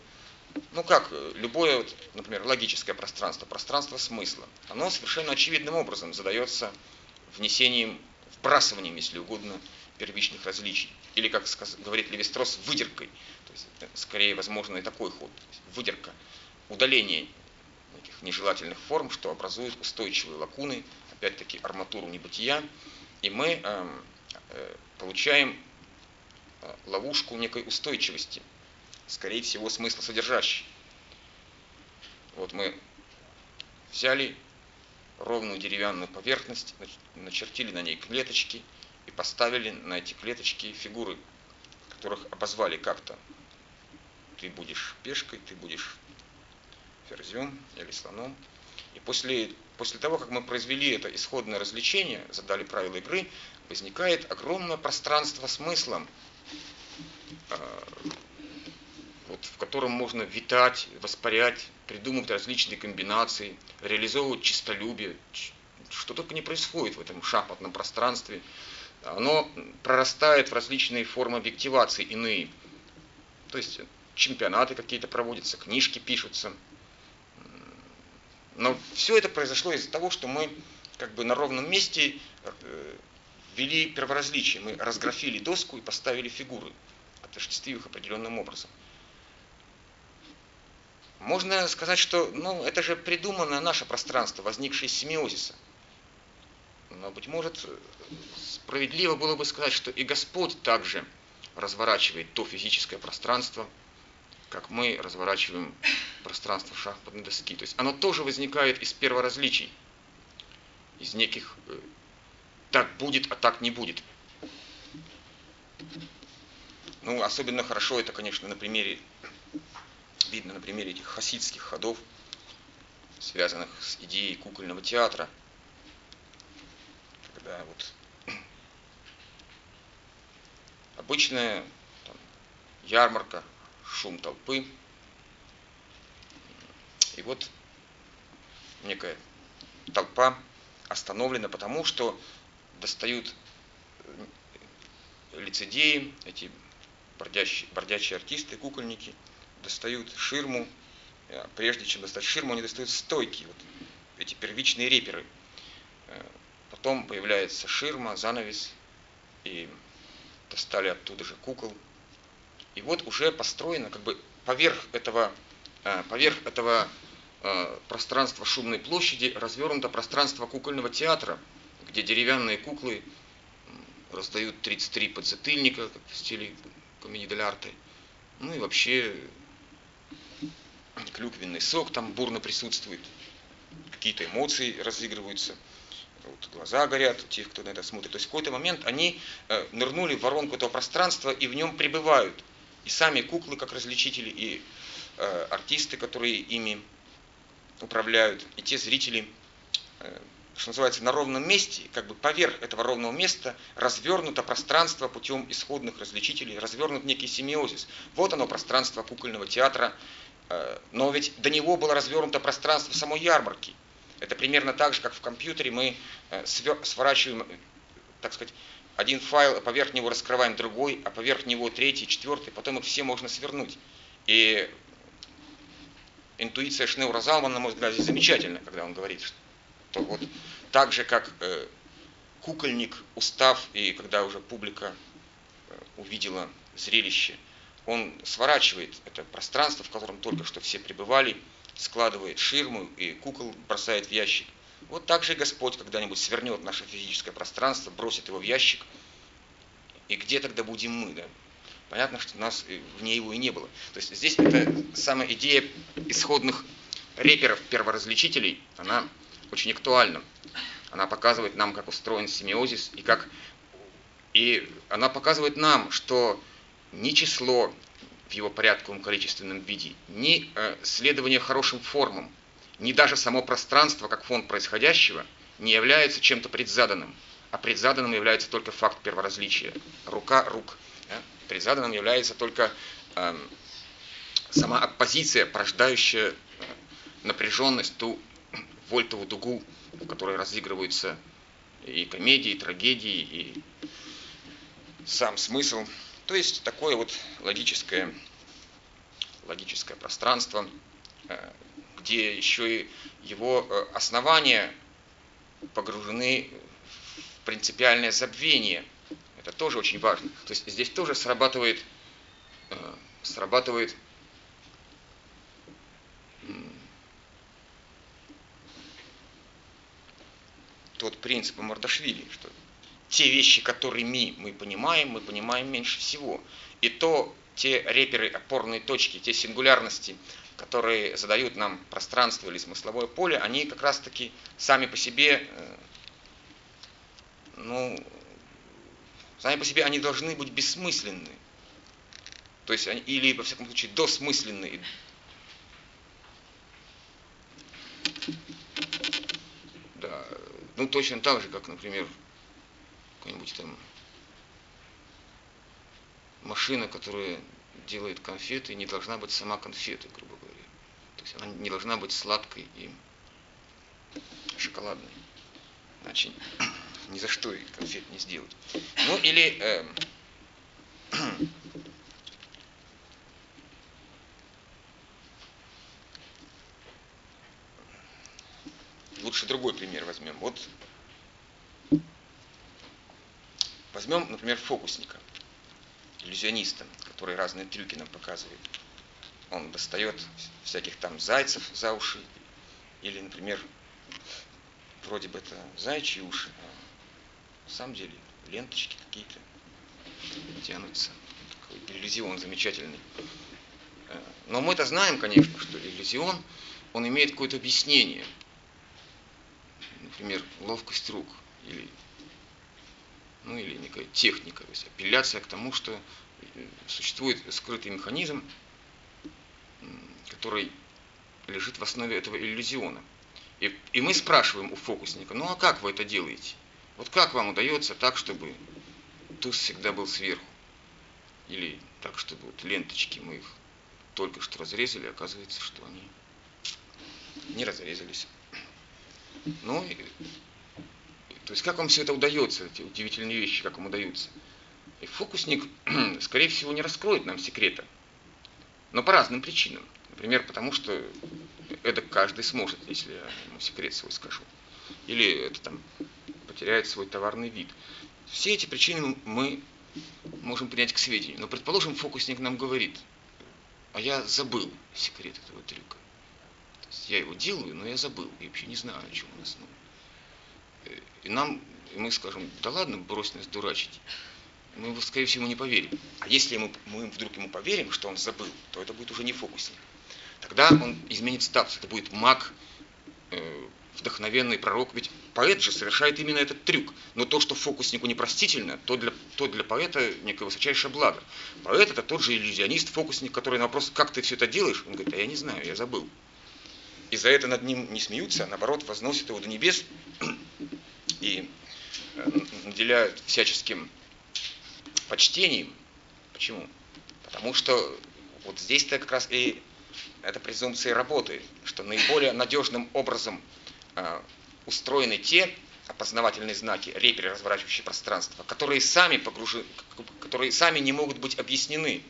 ну как, э, любое, вот, например, логическое пространство, пространство смысла, оно совершенно очевидным образом задается внесением вбрасыванием, если угодно, первичных различий. Или, как говорит Левистрос, выдеркой. То есть, скорее, возможно, и такой ход. Выдерка, удаление неких нежелательных форм, что образует устойчивые лакуны, опять-таки арматуру небытия. И мы э, э, получаем э, ловушку некой устойчивости, скорее всего, смысла содержащей. Вот мы взяли ровную деревянную поверхность, начертили на ней клеточки и поставили на эти клеточки фигуры, которых обозвали как-то. Ты будешь пешкой, ты будешь ферзем или слоном. И после, после того, как мы произвели это исходное развлечение, задали правила игры, возникает огромное пространство смыслом, а, вот, в котором можно витать, воспарять, придумывать различные комбинации, реализовывать чистолюбие, что только не происходит в этом шахматном пространстве. Оно прорастает в различные формы объективации иные. То есть чемпионаты какие-то проводятся, книжки пишутся. Но все это произошло из-за того, что мы как бы на ровном месте э, ввели перворазличие. Мы разграфили доску и поставили фигуры, отождествив их определенным образом. Можно сказать, что ну, это же придуманное наше пространство, возникшее из семиозиса. Но, быть может, справедливо было бы сказать, что и Господь также разворачивает то физическое пространство, как мы разворачиваем пространство шахматной доски. То есть оно тоже возникает из перворазличий, из неких э, так будет, а так не будет. Ну, особенно хорошо это, конечно, на примере видно на примере этих хасидских ходов, связанных с идеей кукольного театра, когда вот обычная там, ярмарка, шум толпы, и вот некая толпа остановлена потому, что достают лицедеи, эти бродящие, бродячие артисты, кукольники – достают ширму, э, прежде чем достать ширму, они достают стойки, вот эти первичные реперы. Э, потом появляется ширма, занавес, и достали оттуда же кукол. И вот уже построено как бы поверх этого, э, поверх этого пространства шумной площади развернуто пространство кукольного театра, где деревянные куклы раздают 33 подзатыльника, как в стиле комедии дель арте, Ну и вообще клюквенный сок там бурно присутствует, какие-то эмоции разыгрываются, вот глаза горят у тех, кто на это смотрит. То есть в какой-то момент они э, нырнули в воронку этого пространства и в нем пребывают. И сами куклы как различители, и э, артисты, которые ими управляют, и те зрители, э, что называется, на ровном месте, как бы поверх этого ровного места развернуто пространство путем исходных различителей, развернут некий семиозис. Вот оно пространство кукольного театра, э, но ведь до него было развернуто пространство самой ярмарки. Это примерно так же, как в компьютере мы э, сворачиваем, так сказать, один файл, а поверх него раскрываем другой, а поверх него третий, четвертый, потом их все можно свернуть. И интуиция Шнеура Залмана, на мой взгляд, здесь замечательна, когда он говорит, что вот так же, как э, кукольник, устав, и когда уже публика э, увидела зрелище, он сворачивает это пространство, в котором только что все пребывали, складывает ширму и кукол бросает в ящик. Вот так же Господь когда-нибудь свернет наше физическое пространство, бросит его в ящик. И где тогда будем мы? Да? Понятно, что нас вне его и не было. То есть здесь эта самая идея исходных реперов, перворазличителей, она очень актуальна. Она показывает нам, как устроен семиозис, и как и она показывает нам, что ни число в его порядковом количественном виде, ни э, следование хорошим формам, ни даже само пространство, как фон происходящего, не является чем-то предзаданным, а предзаданным является только факт перворазличия. Рука рук. Да? Предзаданным является только э, сама оппозиция, порождающая э, напряженность, ту вольтову дугу, в которой разыгрываются и комедии, и трагедии, и сам смысл. То есть такое вот логическое, логическое пространство, э, где еще и его э, основания погружены в принципиальное забвение. Это тоже очень важно. То есть здесь тоже срабатывает, э, срабатывает тот принцип Мардашвили, что те вещи, которыми мы понимаем, мы понимаем меньше всего. И то те реперы, опорные точки, те сингулярности, которые задают нам пространство или смысловое поле, они как раз-таки сами по себе, э, ну, сами по себе они должны быть бессмысленны. То есть, они, или, во всяком случае, досмысленны. Да, ну, точно так же, как, например, какой-нибудь там машина, которая делает конфеты, не должна быть сама конфетой, грубо говоря. То есть она не должна быть сладкой и шоколадной. Иначе ни за что конфет не сделать. Ну или э, лучше другой пример возьмем. Вот возьмем, например, фокусника, иллюзиониста, который разные трюки нам показывает. Он достает всяких там зайцев за уши, или, например, вроде бы это зайчьи уши, а на самом деле ленточки какие-то тянутся. Такой иллюзион замечательный. Э, но мы-то знаем, конечно, что иллюзион, он имеет какое-то объяснение – например, ловкость рук или, ну, или некая техника, то есть апелляция к тому, что э, существует скрытый механизм, который лежит в основе этого иллюзиона. И, и мы спрашиваем у фокусника, ну а как вы это делаете? Вот как вам удается так, чтобы туз всегда был сверху? Или так, чтобы вот ленточки мы их только что разрезали, оказывается, что они не разрезались. Ну, то есть как вам все это удается, эти удивительные вещи, как вам удаются? И фокусник, скорее всего, не раскроет нам секрета. Но по разным причинам. Например, потому что это каждый сможет, если я ему секрет свой скажу. Или это там потеряет свой товарный вид. Все эти причины мы можем принять к сведению. Но, предположим, фокусник нам говорит, а я забыл секрет этого трюка. Я его делаю, но я забыл. Я вообще не знаю, о чем он основан. И нам, мы скажем, да ладно, брось нас дурачить. мы, скорее всего, не поверим. А если мы, мы вдруг ему поверим, что он забыл, то это будет уже не фокусник. Тогда он изменит статус. Это будет маг, э, вдохновенный пророк. Ведь поэт же совершает именно этот трюк. Но то, что фокуснику непростительно, то для, то для поэта некое высочайшее благо. Поэт это тот же иллюзионист, фокусник, который на вопрос, как ты все это делаешь, он говорит, а я не знаю, я забыл. И за это над ним не смеются, а наоборот возносят его до небес и э, наделяют всяческим почтением. Почему? Потому что вот здесь-то как раз и эта презумпция работает, что наиболее надежным образом э, устроены те опознавательные знаки, реперы, разворачивающие пространство, которые сами, погружены, которые сами не могут быть объяснены.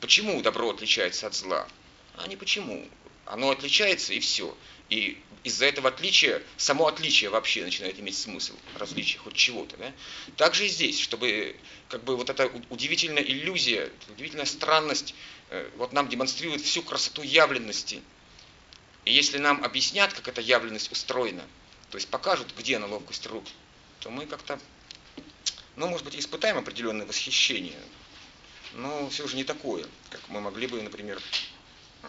Почему добро отличается от зла? А не почему. Оно отличается и все. И из-за этого отличия, само отличие вообще начинает иметь смысл, различие хоть чего-то. Да? Также и здесь, чтобы как бы вот эта удивительная иллюзия, удивительная странность э, вот нам демонстрирует всю красоту явленности. И если нам объяснят, как эта явленность устроена, то есть покажут, где она ловкость рук, то мы как-то, ну, может быть, испытаем определенное восхищение, но все же не такое, как мы могли бы, например,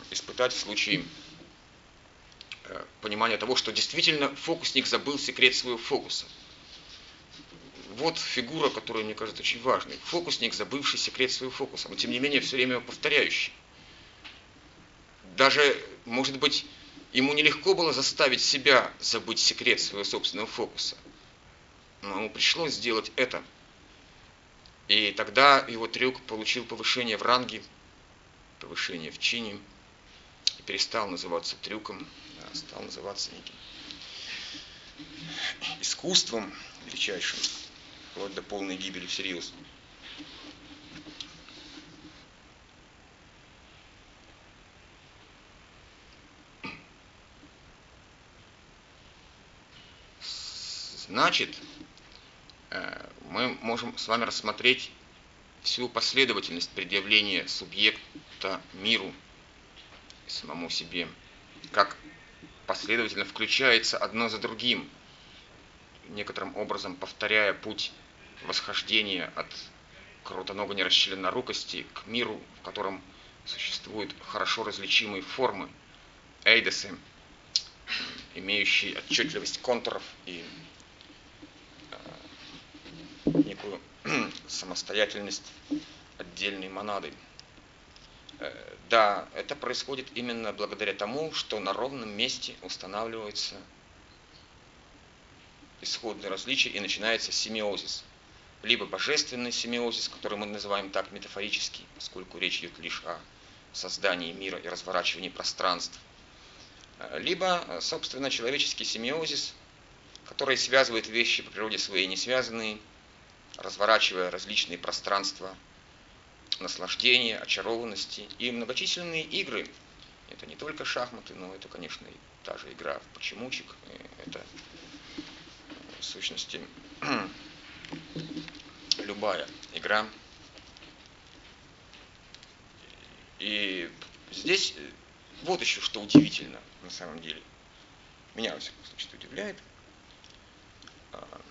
испытать в случае понимание того, что действительно фокусник забыл секрет своего фокуса. Вот фигура, которая, мне кажется, очень важной. Фокусник, забывший секрет своего фокуса, но тем не менее все время повторяющий. Даже, может быть, ему нелегко было заставить себя забыть секрет своего собственного фокуса. Но ему пришлось сделать это. И тогда его трюк получил повышение в ранге, повышение в чине, и перестал называться трюком, стал называться неким искусством величайшим, вплоть до полной гибели всерьез. Значит, э, мы можем с вами рассмотреть всю последовательность предъявления субъекта миру самому себе, как последовательно включается одно за другим, некоторым образом повторяя путь восхождения от крутоного нерасчленорукости к миру, в котором существуют хорошо различимые формы, эйдесы, имеющие отчетливость контуров и э, некую самостоятельность отдельной монады. Э, да, это происходит именно благодаря тому, что на ровном месте устанавливается исходное различие и начинается семиозис. Либо божественный семиозис, который мы называем так метафорический, поскольку речь идет лишь о создании мира и разворачивании пространств. Э, либо, собственно, человеческий семиозис, который связывает вещи по природе своей не связанные, разворачивая различные пространства наслаждения, очарованности и многочисленные игры. Это не только шахматы, но это, конечно, и та же игра в почемучек. Это, в сущности, любая игра. И здесь вот еще что удивительно на самом деле. Меня, во всяком случае, удивляет. А,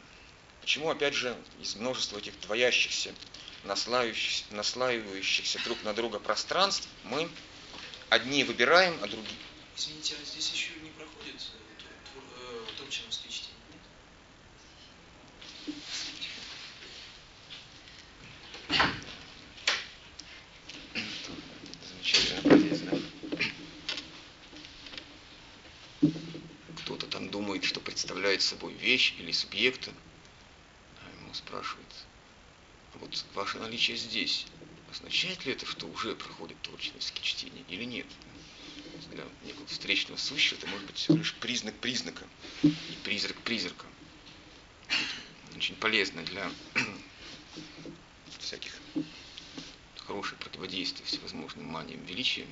почему, опять же, из множества этих двоящихся наслаивающихся, друг на друга пространств, мы одни выбираем, а другие... Извините, а здесь еще не проходит э, топчиновское чтение? Замечательно полезно. Кто-то там думает, что представляет собой вещь или субъекта, а ему спрашивают, вот ваше наличие здесь, означает ли это, что уже проходит точность чтения или нет? Для некого встречного сущего это может быть всего лишь признак признака и призрак призрака. Очень полезно для всяких хороших противодействий всевозможным маниям величия.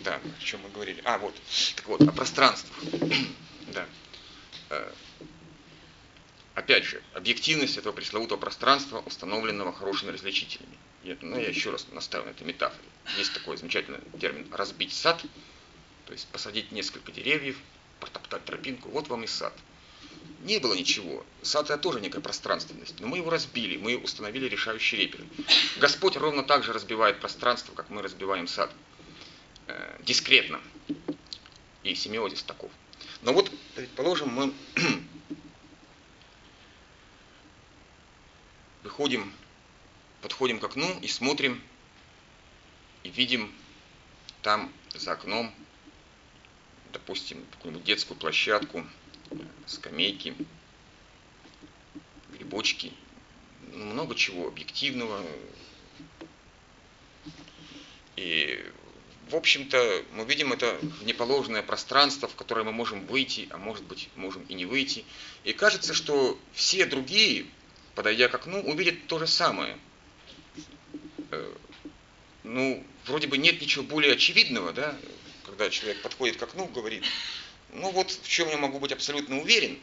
Да, о чем мы говорили. А, вот. Так вот, о пространствах. да. Опять же, объективность этого пресловутого пространства, установленного хорошими различителями. И ну, я еще раз наставлю на этой метафоре. Есть такой замечательный термин «разбить сад», то есть посадить несколько деревьев, протоптать тропинку, вот вам и сад. не было ничего. Сад это тоже некая пространственность. Но мы его разбили, мы установили решающие реперы. Господь ровно так же разбивает пространство, как мы разбиваем сад. Э, дискретно. И семиозис таков. Но вот, предположим, мы выходим, подходим к окну и смотрим, и видим там за окном, допустим, какую-нибудь детскую площадку, скамейки, грибочки, ну, много чего объективного. И, в общем-то, мы видим это неположенное пространство, в которое мы можем выйти, а может быть, можем и не выйти. И кажется, что все другие, подойдя к окну, увидят то же самое. Э, ну, вроде бы нет ничего более очевидного, да, когда человек подходит к окну, говорит, ну вот в чем я могу быть абсолютно уверен,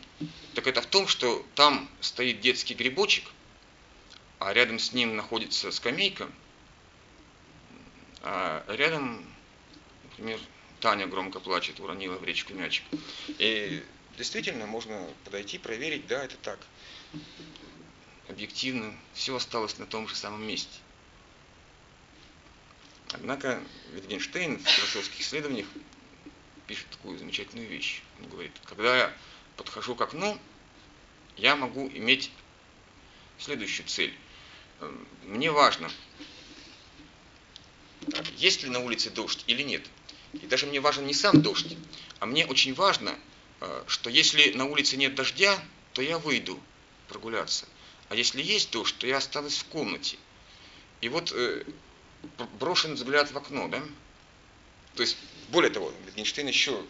так это в том, что там стоит детский грибочек, а рядом с ним находится скамейка, а рядом, например, Таня громко плачет, уронила в речку мячик. И действительно можно подойти, проверить, да, это так. Объективно все осталось на том же самом месте. Однако Wittgenstein в философских исследованиях пишет такую замечательную вещь. Он говорит, когда я подхожу к окну, я могу иметь следующую цель. Мне важно, есть ли на улице дождь или нет. И даже мне важен не сам дождь, а мне очень важно, э, что если на улице нет дождя, то я выйду прогуляться. А если есть дождь, то я останусь в комнате. И вот э, брошен взгляд в окно, да? То есть, более того, Wittgenstein еще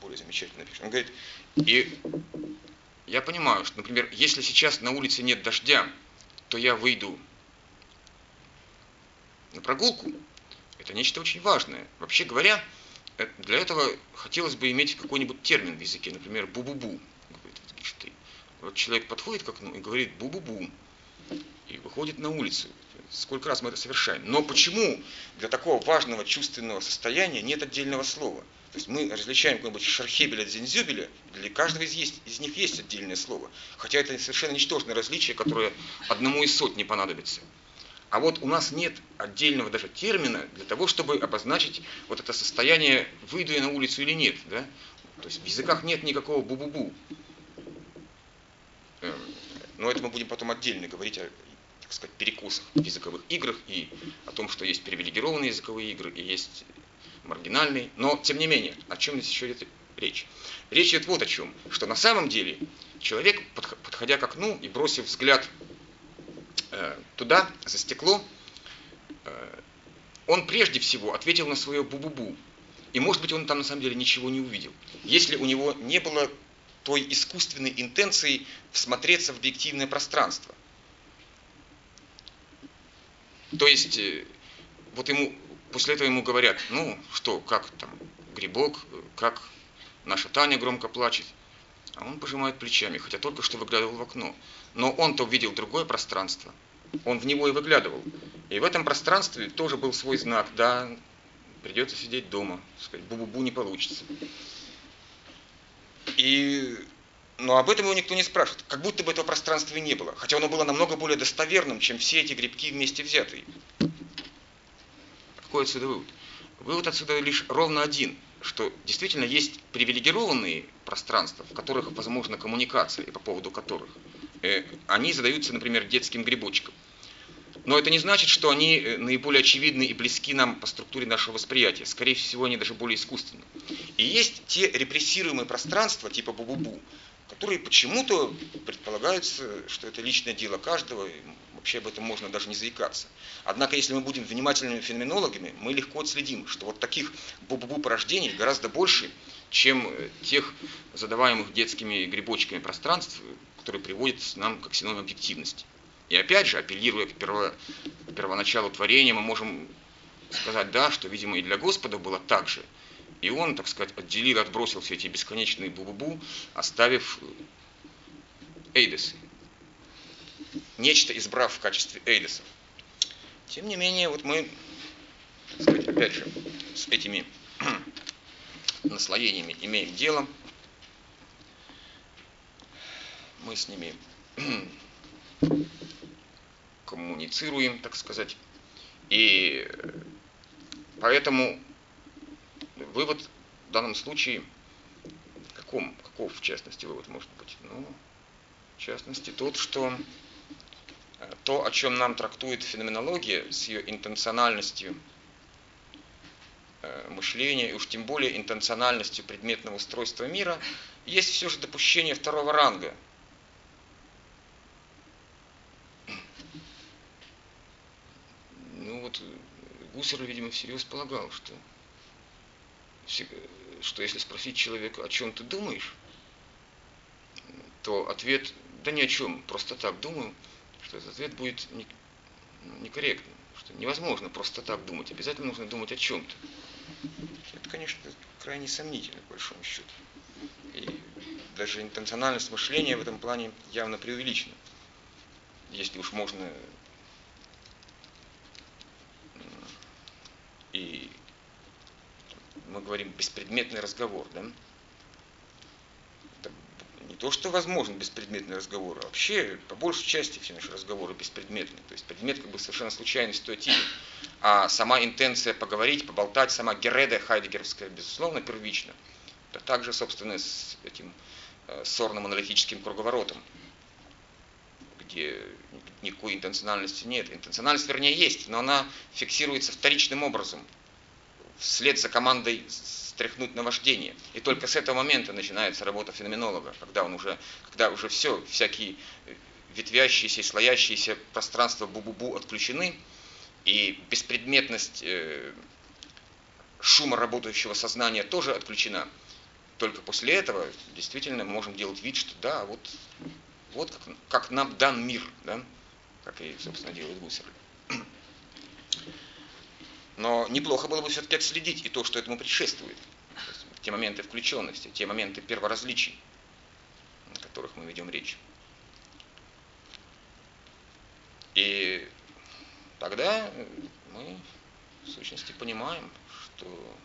более замечательно пишет. Он говорит, и я понимаю, что, например, если сейчас на улице нет дождя, то я выйду на прогулку. Это нечто очень важное. Вообще говоря, э, для этого хотелось бы иметь какой-нибудь термин в языке, например, бу-бу-бу, говорит Wittgenstein. Вот человек подходит к окну и говорит бу-бу-бу, и выходит на улицу сколько раз мы это совершаем. Но почему для такого важного чувственного состояния нет отдельного слова? То есть мы различаем какой-нибудь шархебель от зензюбеля, для каждого из, есть, из них есть отдельное слово. Хотя это совершенно ничтожное различие, которое одному из сот не понадобится. А вот у нас нет отдельного даже термина для того, чтобы обозначить вот это состояние, выйду я на улицу или нет. Да? То есть в языках нет никакого бу-бу-бу. Эм, но это мы будем потом отдельно говорить так сказать, перекусах в языковых играх и о том, что есть привилегированные языковые игры и есть маргинальные. Но, тем не менее, о чем здесь еще идет речь? Речь идет вот о чем, что на самом деле человек, подходя к окну и бросив взгляд э, туда, за стекло, э, он прежде всего ответил на свое бу-бу-бу. И, может быть, он там на самом деле ничего не увидел. Если у него не было той искусственной интенции всмотреться в объективное пространство – то есть, э, вот ему, после этого ему говорят, ну что, как там, грибок, как наша Таня громко плачет. А он пожимает плечами, хотя только что выглядывал в окно. Но он-то увидел другое пространство. Он в него и выглядывал. И в этом пространстве тоже был свой знак. Да, придется сидеть дома. Сказать, бу-бу-бу не получится. И но об этом его никто не спрашивает, как будто бы этого пространства и не было, хотя оно было намного более достоверным, чем все эти грибки вместе взятые. Какой отсюда вывод? Вывод отсюда лишь ровно один, что действительно есть привилегированные пространства, в которых возможна коммуникация, и по поводу которых э, они задаются, например, детским грибочком. Но это не значит, что они э, наиболее очевидны и близки нам по структуре нашего восприятия. Скорее всего, они даже более искусственны. И есть те репрессируемые пространства, типа бу-бу-бу, которые почему-то предполагаются, что это личное дело каждого, вообще об этом можно даже не заикаться. Однако, если мы будем внимательными феноменологами, мы легко отследим, что вот таких бу-бу-бу порождений гораздо больше, чем э, тех задаваемых детскими грибочками пространств, которые приводят нам к синоним объективности. И опять же, апеллируя к, перво, первоначалу творения, мы можем сказать, да, что, видимо, и для Господа было так же – и он, так сказать, отделил, отбросил все эти бесконечные бу-бу-бу, оставив эйдесы. Нечто избрав в качестве эйдесов. Тем не менее, вот мы, так сказать, опять же, с этими наслоениями имеем дело. мы с ними коммуницируем, так сказать. И поэтому вывод в данном случае, каком, каков в частности вывод может быть? Ну, в частности тот, что э, то, о чем нам трактует феноменология с ее интенциональностью э, мышления, и уж тем более интенциональностью предметного устройства мира, есть все же допущение второго ранга. Ну вот Гусер, видимо, всерьез полагал, что, что если спросить человека, о чем ты думаешь, то ответ, да ни о чем, просто так думаю, что этот ответ будет ну, некорректным, что невозможно просто так думать, обязательно нужно думать о чем-то. Это, конечно, крайне сомнительно, по большому счету. И даже интенциональность мышления в этом плане явно преувеличена. Если уж можно и мы говорим беспредметный разговор, да? Это не то, что возможен беспредметный разговор, а вообще по большей части все наши разговоры беспредметны. То есть предмет как бы совершенно случайный ситуативен. А сама интенция поговорить, поболтать, сама гереда хайдегеровская, безусловно, первична. Это также, собственно, с этим э, сорным аналитическим круговоротом, где никакой интенциональности нет. Интенциональность, вернее, есть, но она фиксируется вторичным образом, вслед за командой стряхнуть на вождение. И только с этого момента начинается работа феноменолога, когда он уже, когда уже все, всякие ветвящиеся и слоящиеся пространства бу-бу-бу отключены, и беспредметность э, шума работающего сознания тоже отключена. Только после этого действительно мы можем делать вид, что да, вот, вот как, как нам дан мир, да, как и, собственно, делает Гуссерль. Но неплохо было бы все-таки отследить и то, что этому предшествует. те моменты включенности, те моменты перворазличий, о которых мы ведем речь. И тогда мы в сущности понимаем, что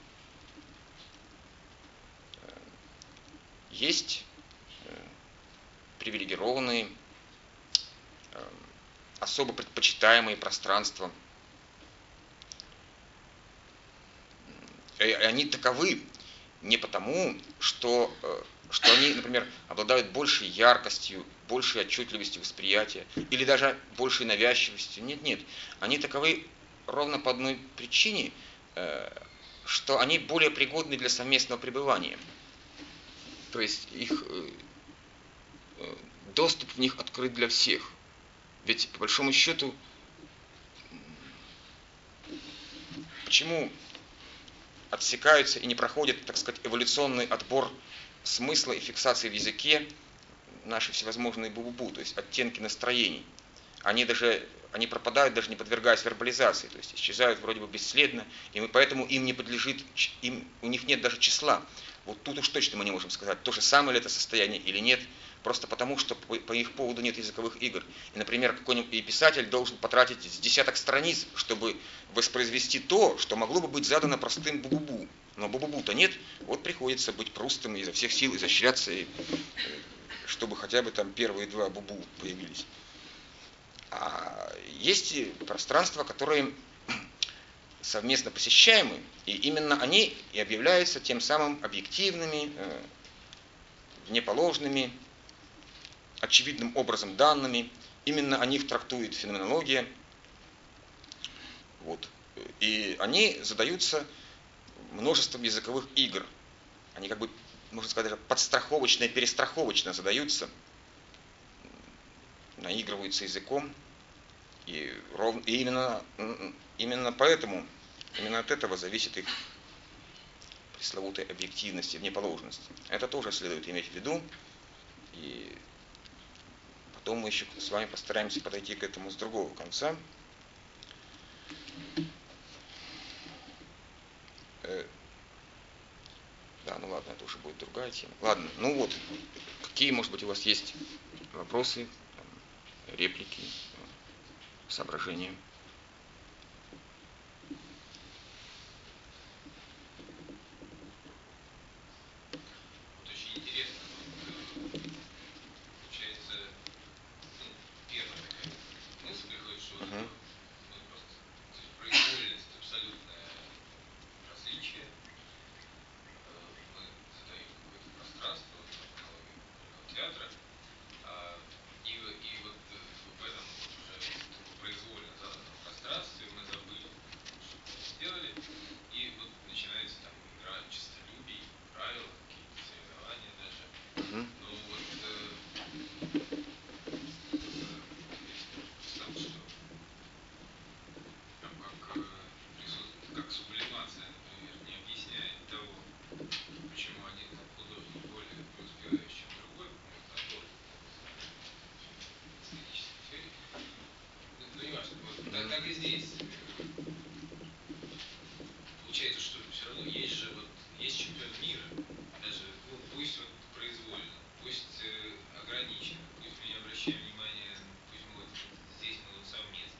э, есть э, привилегированные, э, особо предпочитаемые пространства – они таковы не потому, что, э, что они, например, обладают большей яркостью, большей отчетливостью восприятия или даже большей навязчивостью. Нет, нет. Они таковы ровно по одной причине, э, что они более пригодны для совместного пребывания. То есть их э, доступ в них открыт для всех. Ведь по большому счету, почему отсекаются и не проходят, так сказать, эволюционный отбор смысла и фиксации в языке наши всевозможные бубу, то есть оттенки настроений. Они даже они пропадают, даже не подвергаясь вербализации, то есть исчезают вроде бы бесследно, и мы, поэтому им не подлежит, им, у них нет даже числа. Вот тут уж точно мы не можем сказать, то же самое ли это состояние или нет, просто потому, что по, их поводу нет языковых игр. И, например, какой-нибудь писатель должен потратить десяток страниц, чтобы воспроизвести то, что могло бы быть задано простым бу-бу-бу. Но бу-бу-бу-то нет, вот приходится быть простым изо всех сил, изощряться, и, э, чтобы хотя бы там первые два бу-бу появились. А есть пространства, которые совместно посещаемы, и именно они и объявляются тем самым объективными, э, неположными, очевидным образом данными. Именно о них трактует феноменология. Вот. И они задаются множеством языковых игр. Они как бы, можно сказать, подстраховочно и перестраховочно задаются, наигрываются языком. И, ров... и именно, именно поэтому, именно от этого зависит их пресловутой объективности, неположенности. Это тоже следует иметь в виду. И Потом мы еще с вами постараемся подойти к этому с другого конца. Э, да, ну ладно, это уже будет другая тема. Ладно, ну вот, какие, может быть, у вас есть вопросы, реплики, соображения? Так, так и здесь. Получается, что все равно есть же вот есть чемпион мира, даже ну, пусть вот произвольно, пусть э, ограничено, пусть мы не обращаем внимания, пусть мы вот здесь мы вот совместно.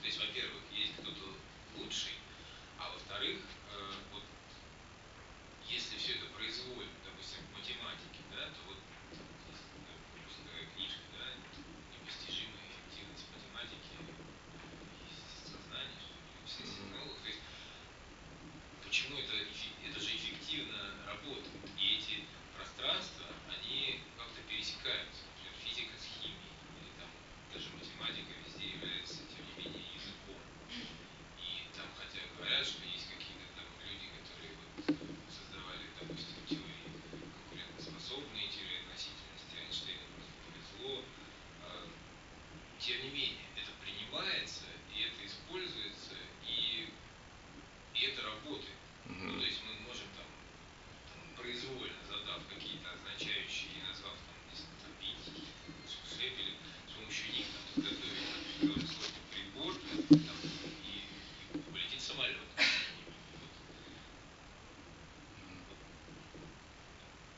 То есть, во-первых, есть кто-то лучший, а во-вторых, э, вот если все это произвольно, допустим, в математике, да, то вот есть э, такая книжка, да, непостижимая эффективность математики, есть сознание, что ли, все сигналы. То есть почему это, эффе- это же эффективно работает. И эти пространства, они как-то пересекаются. Например, физика с химией, или там даже математика везде является, тем не менее, языком. И там, хотя говорят, что есть какие-то там люди, которые вот э, создавали, допустим, теории конкурентоспособные, теории относительности, Эйнштейну просто повезло. А, Тем не менее, это принимается, и это используется, и, и это работает. Ну, то есть мы можем там, там произвольно задав какие-то означающие и назвав там, не знаю, там, бинтики, шепели, с помощью них там, изготовить определенный сложный прибор, там, и, и полетит самолет. Вот.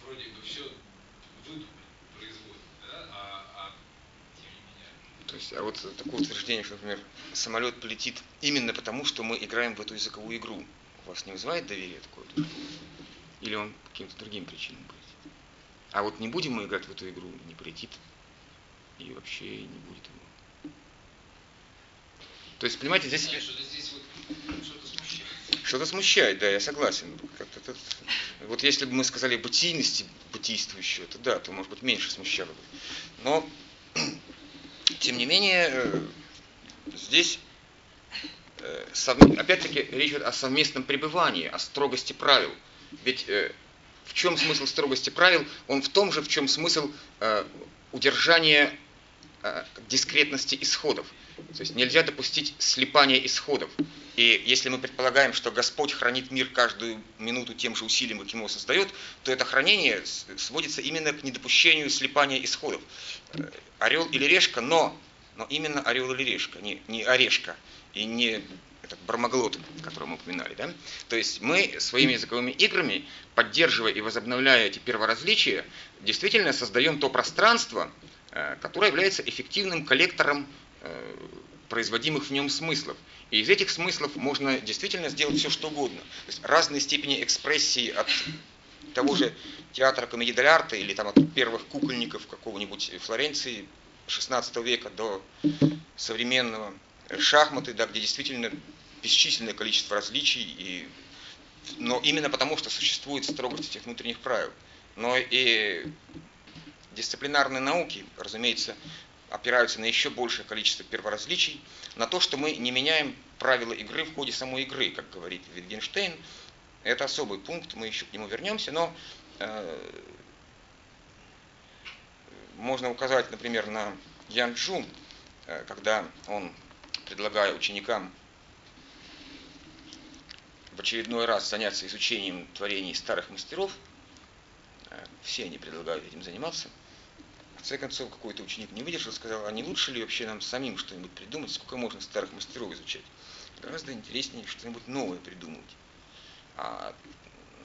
Вроде бы все выдумали произвольно, да, а, а тем не менее То есть, а вот такое утверждение, что, например, самолет полетит именно потому, что мы играем в эту языковую игру, у вас не вызывает доверия такое утверждение? Или он по каким-то другим причинам полетит? А вот не будем мы играть в эту игру, не полетит, и вообще не будет его. То есть, понимаете, здесь что-то здесь вот что-то смущает. что-то смущает, да, я согласен. Вот если бы мы сказали бытийности бытийствующего, то да, то, может быть, меньше смущало бы. Но, тем не менее, э, здесь, э, опять-таки, речь идет о совместном пребывании, о строгости правил. Ведь э, в чем смысл строгости правил? Он в том же, в чем смысл удержания дискретности исходов. То есть нельзя допустить слепания исходов. И если мы предполагаем, что Господь хранит мир каждую минуту тем же усилием, каким его создает, то это хранение сводится именно к недопущению слепания исходов. Э, Орел или решка, но, но именно орел или решка, не, не орешка и не этот бармаглот, который мы упоминали. Да? То есть мы своими языковыми играми, поддерживая и возобновляя эти перворазличия, действительно создаем то пространство, э, которое является эффективным коллектором э, производимых в нем смыслов. И из этих смыслов можно действительно сделать все, что угодно. То есть разные степени экспрессии от того же театра комедии дель арте или там от первых кукольников какого-нибудь Флоренции 16 века до современного шахматы, да, где действительно бесчисленное количество различий, и, но именно потому, что существует строгость этих внутренних правил. Но и дисциплинарные науки, разумеется, опираются на еще большее количество перворазличий, на то, что мы не меняем правила игры в ходе самой игры, как говорит Витгенштейн. Это особый пункт, мы еще к нему вернемся, но э, можно указать, например, на Ян Джун, э, когда он, предлагая ученикам в очередной раз заняться изучением творений старых мастеров, э, все они предлагают этим заниматься, конце концов, какой-то ученик не выдержал, сказал, а не лучше ли вообще нам самим что-нибудь придумать, сколько можно старых мастеров изучать? Гораздо интереснее что-нибудь новое придумывать. А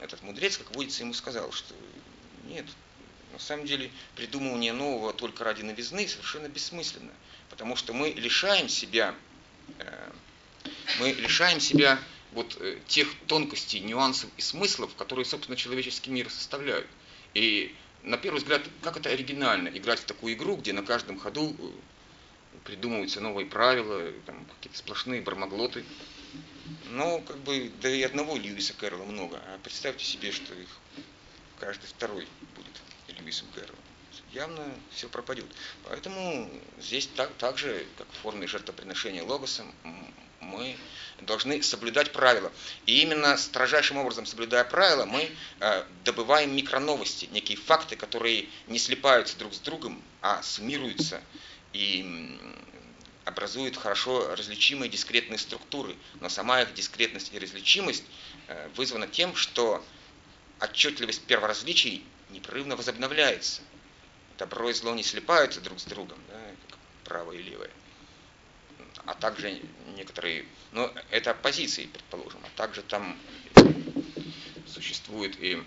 этот мудрец, как водится, ему сказал, что нет, на самом деле придумывание нового только ради новизны совершенно бессмысленно, потому что мы лишаем себя, э, мы лишаем себя вот э, тех тонкостей, нюансов и смыслов, которые, собственно, человеческий мир составляют. И на первый взгляд, как это оригинально играть в такую игру, где на каждом ходу э, придумываются новые правила, какие-то сплошные бармаглоты. Но как бы да и одного Льюиса Кэрролла много, а представьте себе, что их каждый второй будет Льюисом Кэрроллом. Явно все пропадет. Поэтому здесь так, так же, как в форме жертвоприношения логосом, мы должны соблюдать правила. И именно строжайшим образом соблюдая правила, мы э, добываем микроновости, некие факты, которые не слипаются друг с другом, а суммируются и образуют хорошо различимые дискретные структуры. Но сама их дискретность и различимость э, вызвана тем, что отчетливость перворазличий непрерывно возобновляется. Добро и зло не слипаются друг с другом, да, как правое и левое. А также некоторые, ну, это оппозиции, предположим, а также там существуют и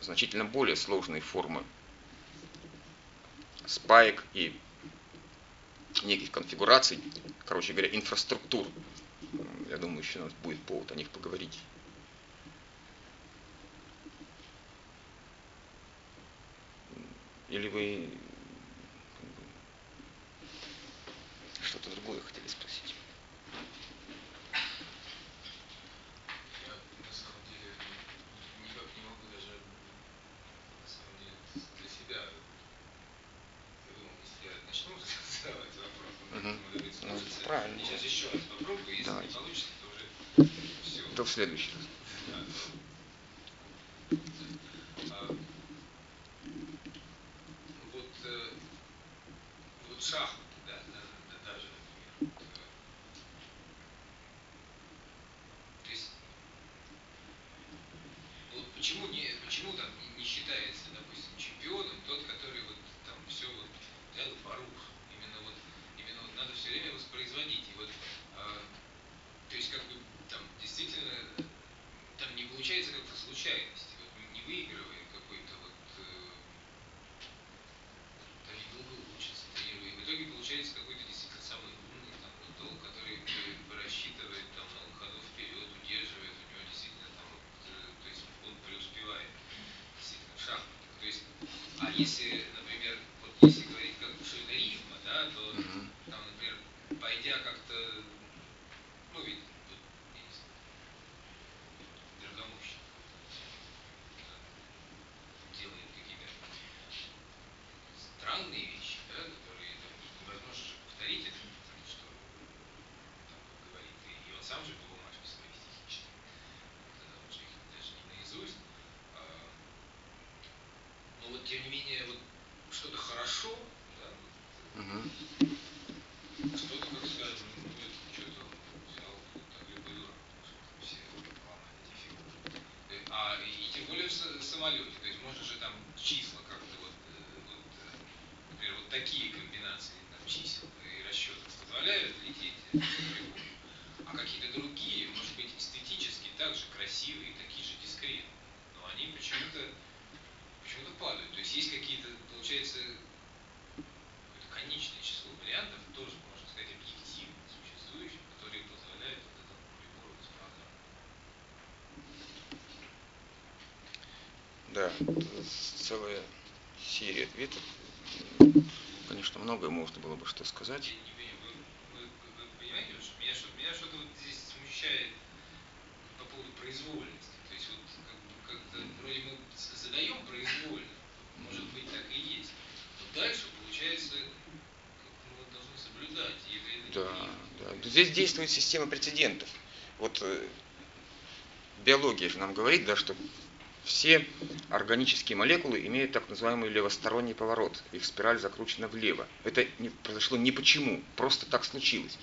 значительно более сложные формы спаек и неких конфигураций, короче говоря, инфраструктур. Я думаю, еще у нас будет повод о них поговорить. Или вы что-то другое хотели спросить? Я на самом деле никак не могу даже на самом деле для себя я думал, если я начну задавать вопрос, то Мгм. Может быть Ну, сложится. правильно. Я сейчас еще раз попробую, если Давайте. не получится, то уже все. Это в следующий раз. То- А, Вот, э, вот шахматы, да, да, да, даже, например. вот, э, То есть, вот почему не, почему там не- не считается, допустим, чемпионом тот, который вот там все вот взял и порушил. Именно вот, именно вот надо все время воспроизводить. И вот, а, то есть как бы там действительно там не получается как-то случайности, вот не- не выигрывая какой-то вот э, там недолго учится, тренируя. И в итоге получается какой-то действительно самый умный там вот тол, который э, рассчитывает там много ходов вперед, удерживает, у него действительно там вот, э, то есть он преуспевает действительно в шахматах. То есть, а если, например, вот если говорить как что это рифма, да, то Мгм. там, например, пойдя как-то, ну ведь, вот, я не знаю, Драгомощник делает какие-то странные вещи, да, которые там, невозможно же повторить это, потому что там, как говорит, и, и он сам же по бумажке свои стихи читал. Тогда он же их даже не наизусть. А, но вот тем не менее, вот что-то хорошо, да, вот, Мгм. что-то, как скажем, ну, это что-то взял, дурак, может, все ломают эти фигуры. А и, и тем более в са- самолете, то есть можно же там числа как-то вот, э, вот э, например, вот такие комбинации там, чисел и расчетов позволяют лететь э, напрямую. а какие-то другие, может быть, эстетически также красивые, такие же дискретные, но они почему-то почему-то падают. То есть есть какие-то, получается, какое-то конечное число вариантов, тоже, можно сказать, объективно существующих, которые позволяют вот этому прибору располагать. Целая серия ответов. Конечно, многое можно было бы что сказать. Вы, вы- вы- понимаете, что меня, что, меня что-то вот здесь смущает по поводу произвольности. То есть вот как как-то вроде мы задаем произвольно, может быть так и есть. Но дальше получается, как мы должны соблюдать. И Да, неприемлемо. да. Здесь действует система прецедентов. Вот э, биология же нам говорит, да, что все органические молекулы имеют так называемый левосторонний поворот. Их спираль закручена влево. Это не, произошло не почему, просто так случилось.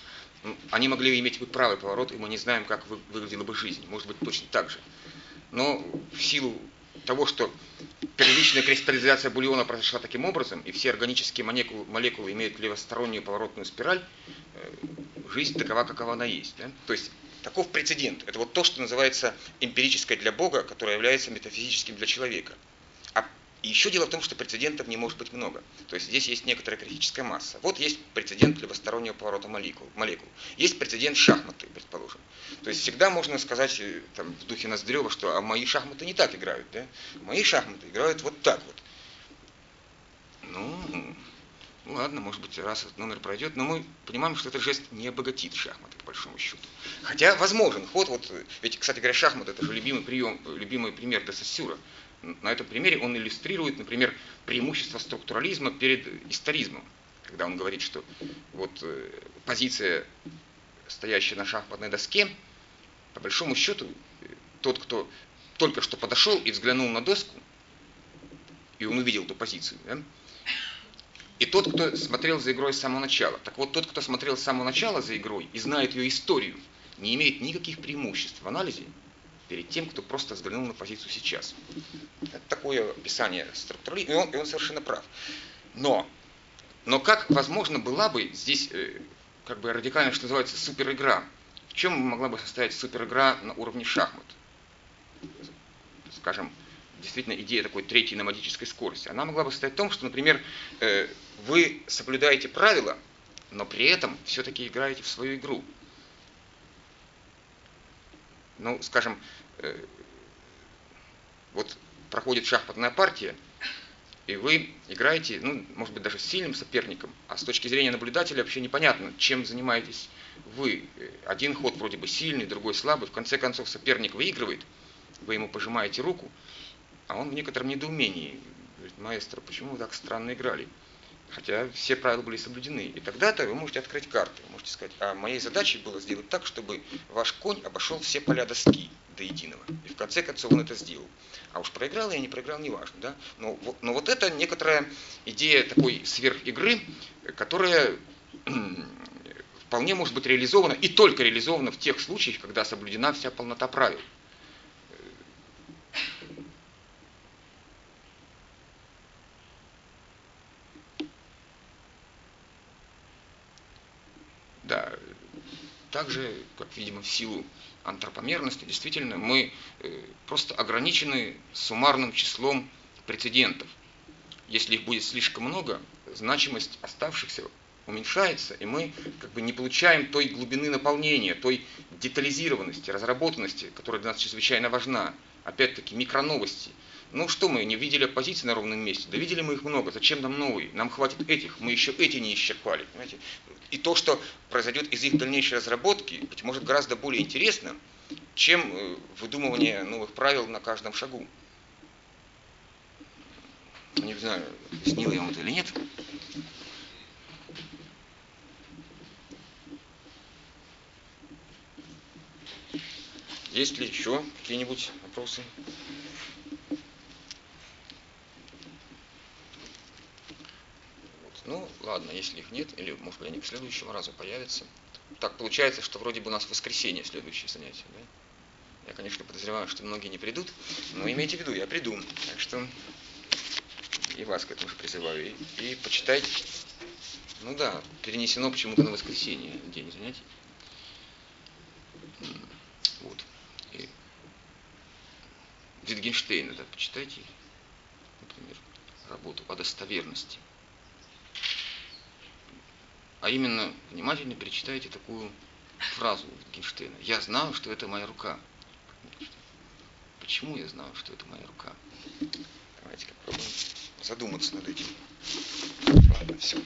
Ну, Они могли иметь бы правый поворот, и мы не знаем, как вы- выглядела бы жизнь. Может быть, точно так же. Но в силу того, что первичная кристаллизация бульона произошла таким образом, и все органические молекулы, молекулы имеют левостороннюю поворотную спираль, э, жизнь такова, какова она есть. да. То есть таков прецедент. Это вот то, что называется эмпирической для Бога, которое является метафизическим для человека. А еще дело в том, что прецедентов не может быть много. То есть здесь есть некоторая критическая масса. Вот есть прецедент левостороннего поворота молекул. молекул. Есть прецедент шахматы, предположим. То есть всегда можно сказать э, там, в духе Ноздрева, что а мои шахматы не так играют. Да? Мои шахматы играют вот так вот. Ну, ну ладно, может быть, раз этот номер пройдет, но мы понимаем, что этот жест не обогатит шахматы, по большому счету. Хотя возможен ход, вот, ведь, кстати говоря, шахмат это же любимый прием, любимый пример де Сассюра. На этом примере он иллюстрирует, например, преимущество структурализма перед историзмом, когда он говорит, что вот э, позиция, стоящая на шахматной доске, по большому счету, тот, кто только что подошел и взглянул на доску, и он увидел эту позицию, да, и тот, кто смотрел за игрой с самого начала. Так вот, тот, кто смотрел с самого начала за игрой и знает ее историю, не имеет никаких преимуществ в анализе перед тем, кто просто взглянул на позицию сейчас. Это такое описание структурализма, и он, и он совершенно прав. Но, но как возможно была бы здесь э, как бы радикально, что называется, суперигра. В чем могла бы состоять суперигра на уровне шахмат? Скажем, действительно идея такой третьей номадической скорости. Она могла бы состоять в том, что, например, э, вы соблюдаете правила, но при этом все-таки играете в свою игру. Ну, скажем, э, вот проходит шахматная партия, и вы играете, ну, может быть, даже с сильным соперником, а с точки зрения наблюдателя вообще непонятно, чем занимаетесь вы. Один ход вроде бы сильный, другой слабый, в конце концов соперник выигрывает, вы ему пожимаете руку, а он в некотором недоумении. Говорит, маэстро, почему вы так странно играли? Хотя все правила были соблюдены. И тогда-то вы можете открыть карты. Вы можете сказать, а моей задачей было сделать так, чтобы ваш конь обошел все поля доски до единого. И в конце концов он это сделал. А уж проиграл я, не проиграл, неважно. Да? Но, но вот это некоторая идея такой сверхигры, которая вполне может быть реализована и только реализована в тех случаях, когда соблюдена вся полнота правил. Да, также, как видимо, в силу антропомерности, действительно, мы э, просто ограничены суммарным числом прецедентов. Если их будет слишком много, значимость оставшихся уменьшается, и мы как бы не получаем той глубины наполнения, той детализированности, разработанности, которая для нас чрезвычайно важна. Опять-таки, микроновости – ну что мы, не видели оппозиции на ровном месте? Да видели мы их много. Зачем нам новые? Нам хватит этих. Мы еще эти не исчерпали. Понимаете? И то, что произойдет из их дальнейшей разработки, быть может гораздо более интересно, чем э, выдумывание новых правил на каждом шагу. Не знаю, объяснил я вам это или нет. Есть ли еще какие-нибудь вопросы? Ну, ладно, если их нет, или, может быть, они к следующему разу появятся. Так получается, что вроде бы у нас воскресенье следующее занятие, да? Я, конечно, подозреваю, что многие не придут, но имейте в виду, я приду. Так что и вас к этому же призываю. И, и почитайте. Ну да, перенесено почему-то на воскресенье день занятий. Вот. И Витгенштейна, да, почитайте, например, работу о достоверности. А именно, внимательно перечитайте такую фразу Гинштейна. «Я знаю, что это моя рука». Почему я знаю, что это моя рука? Давайте попробуем задуматься над этим. Ладно, все.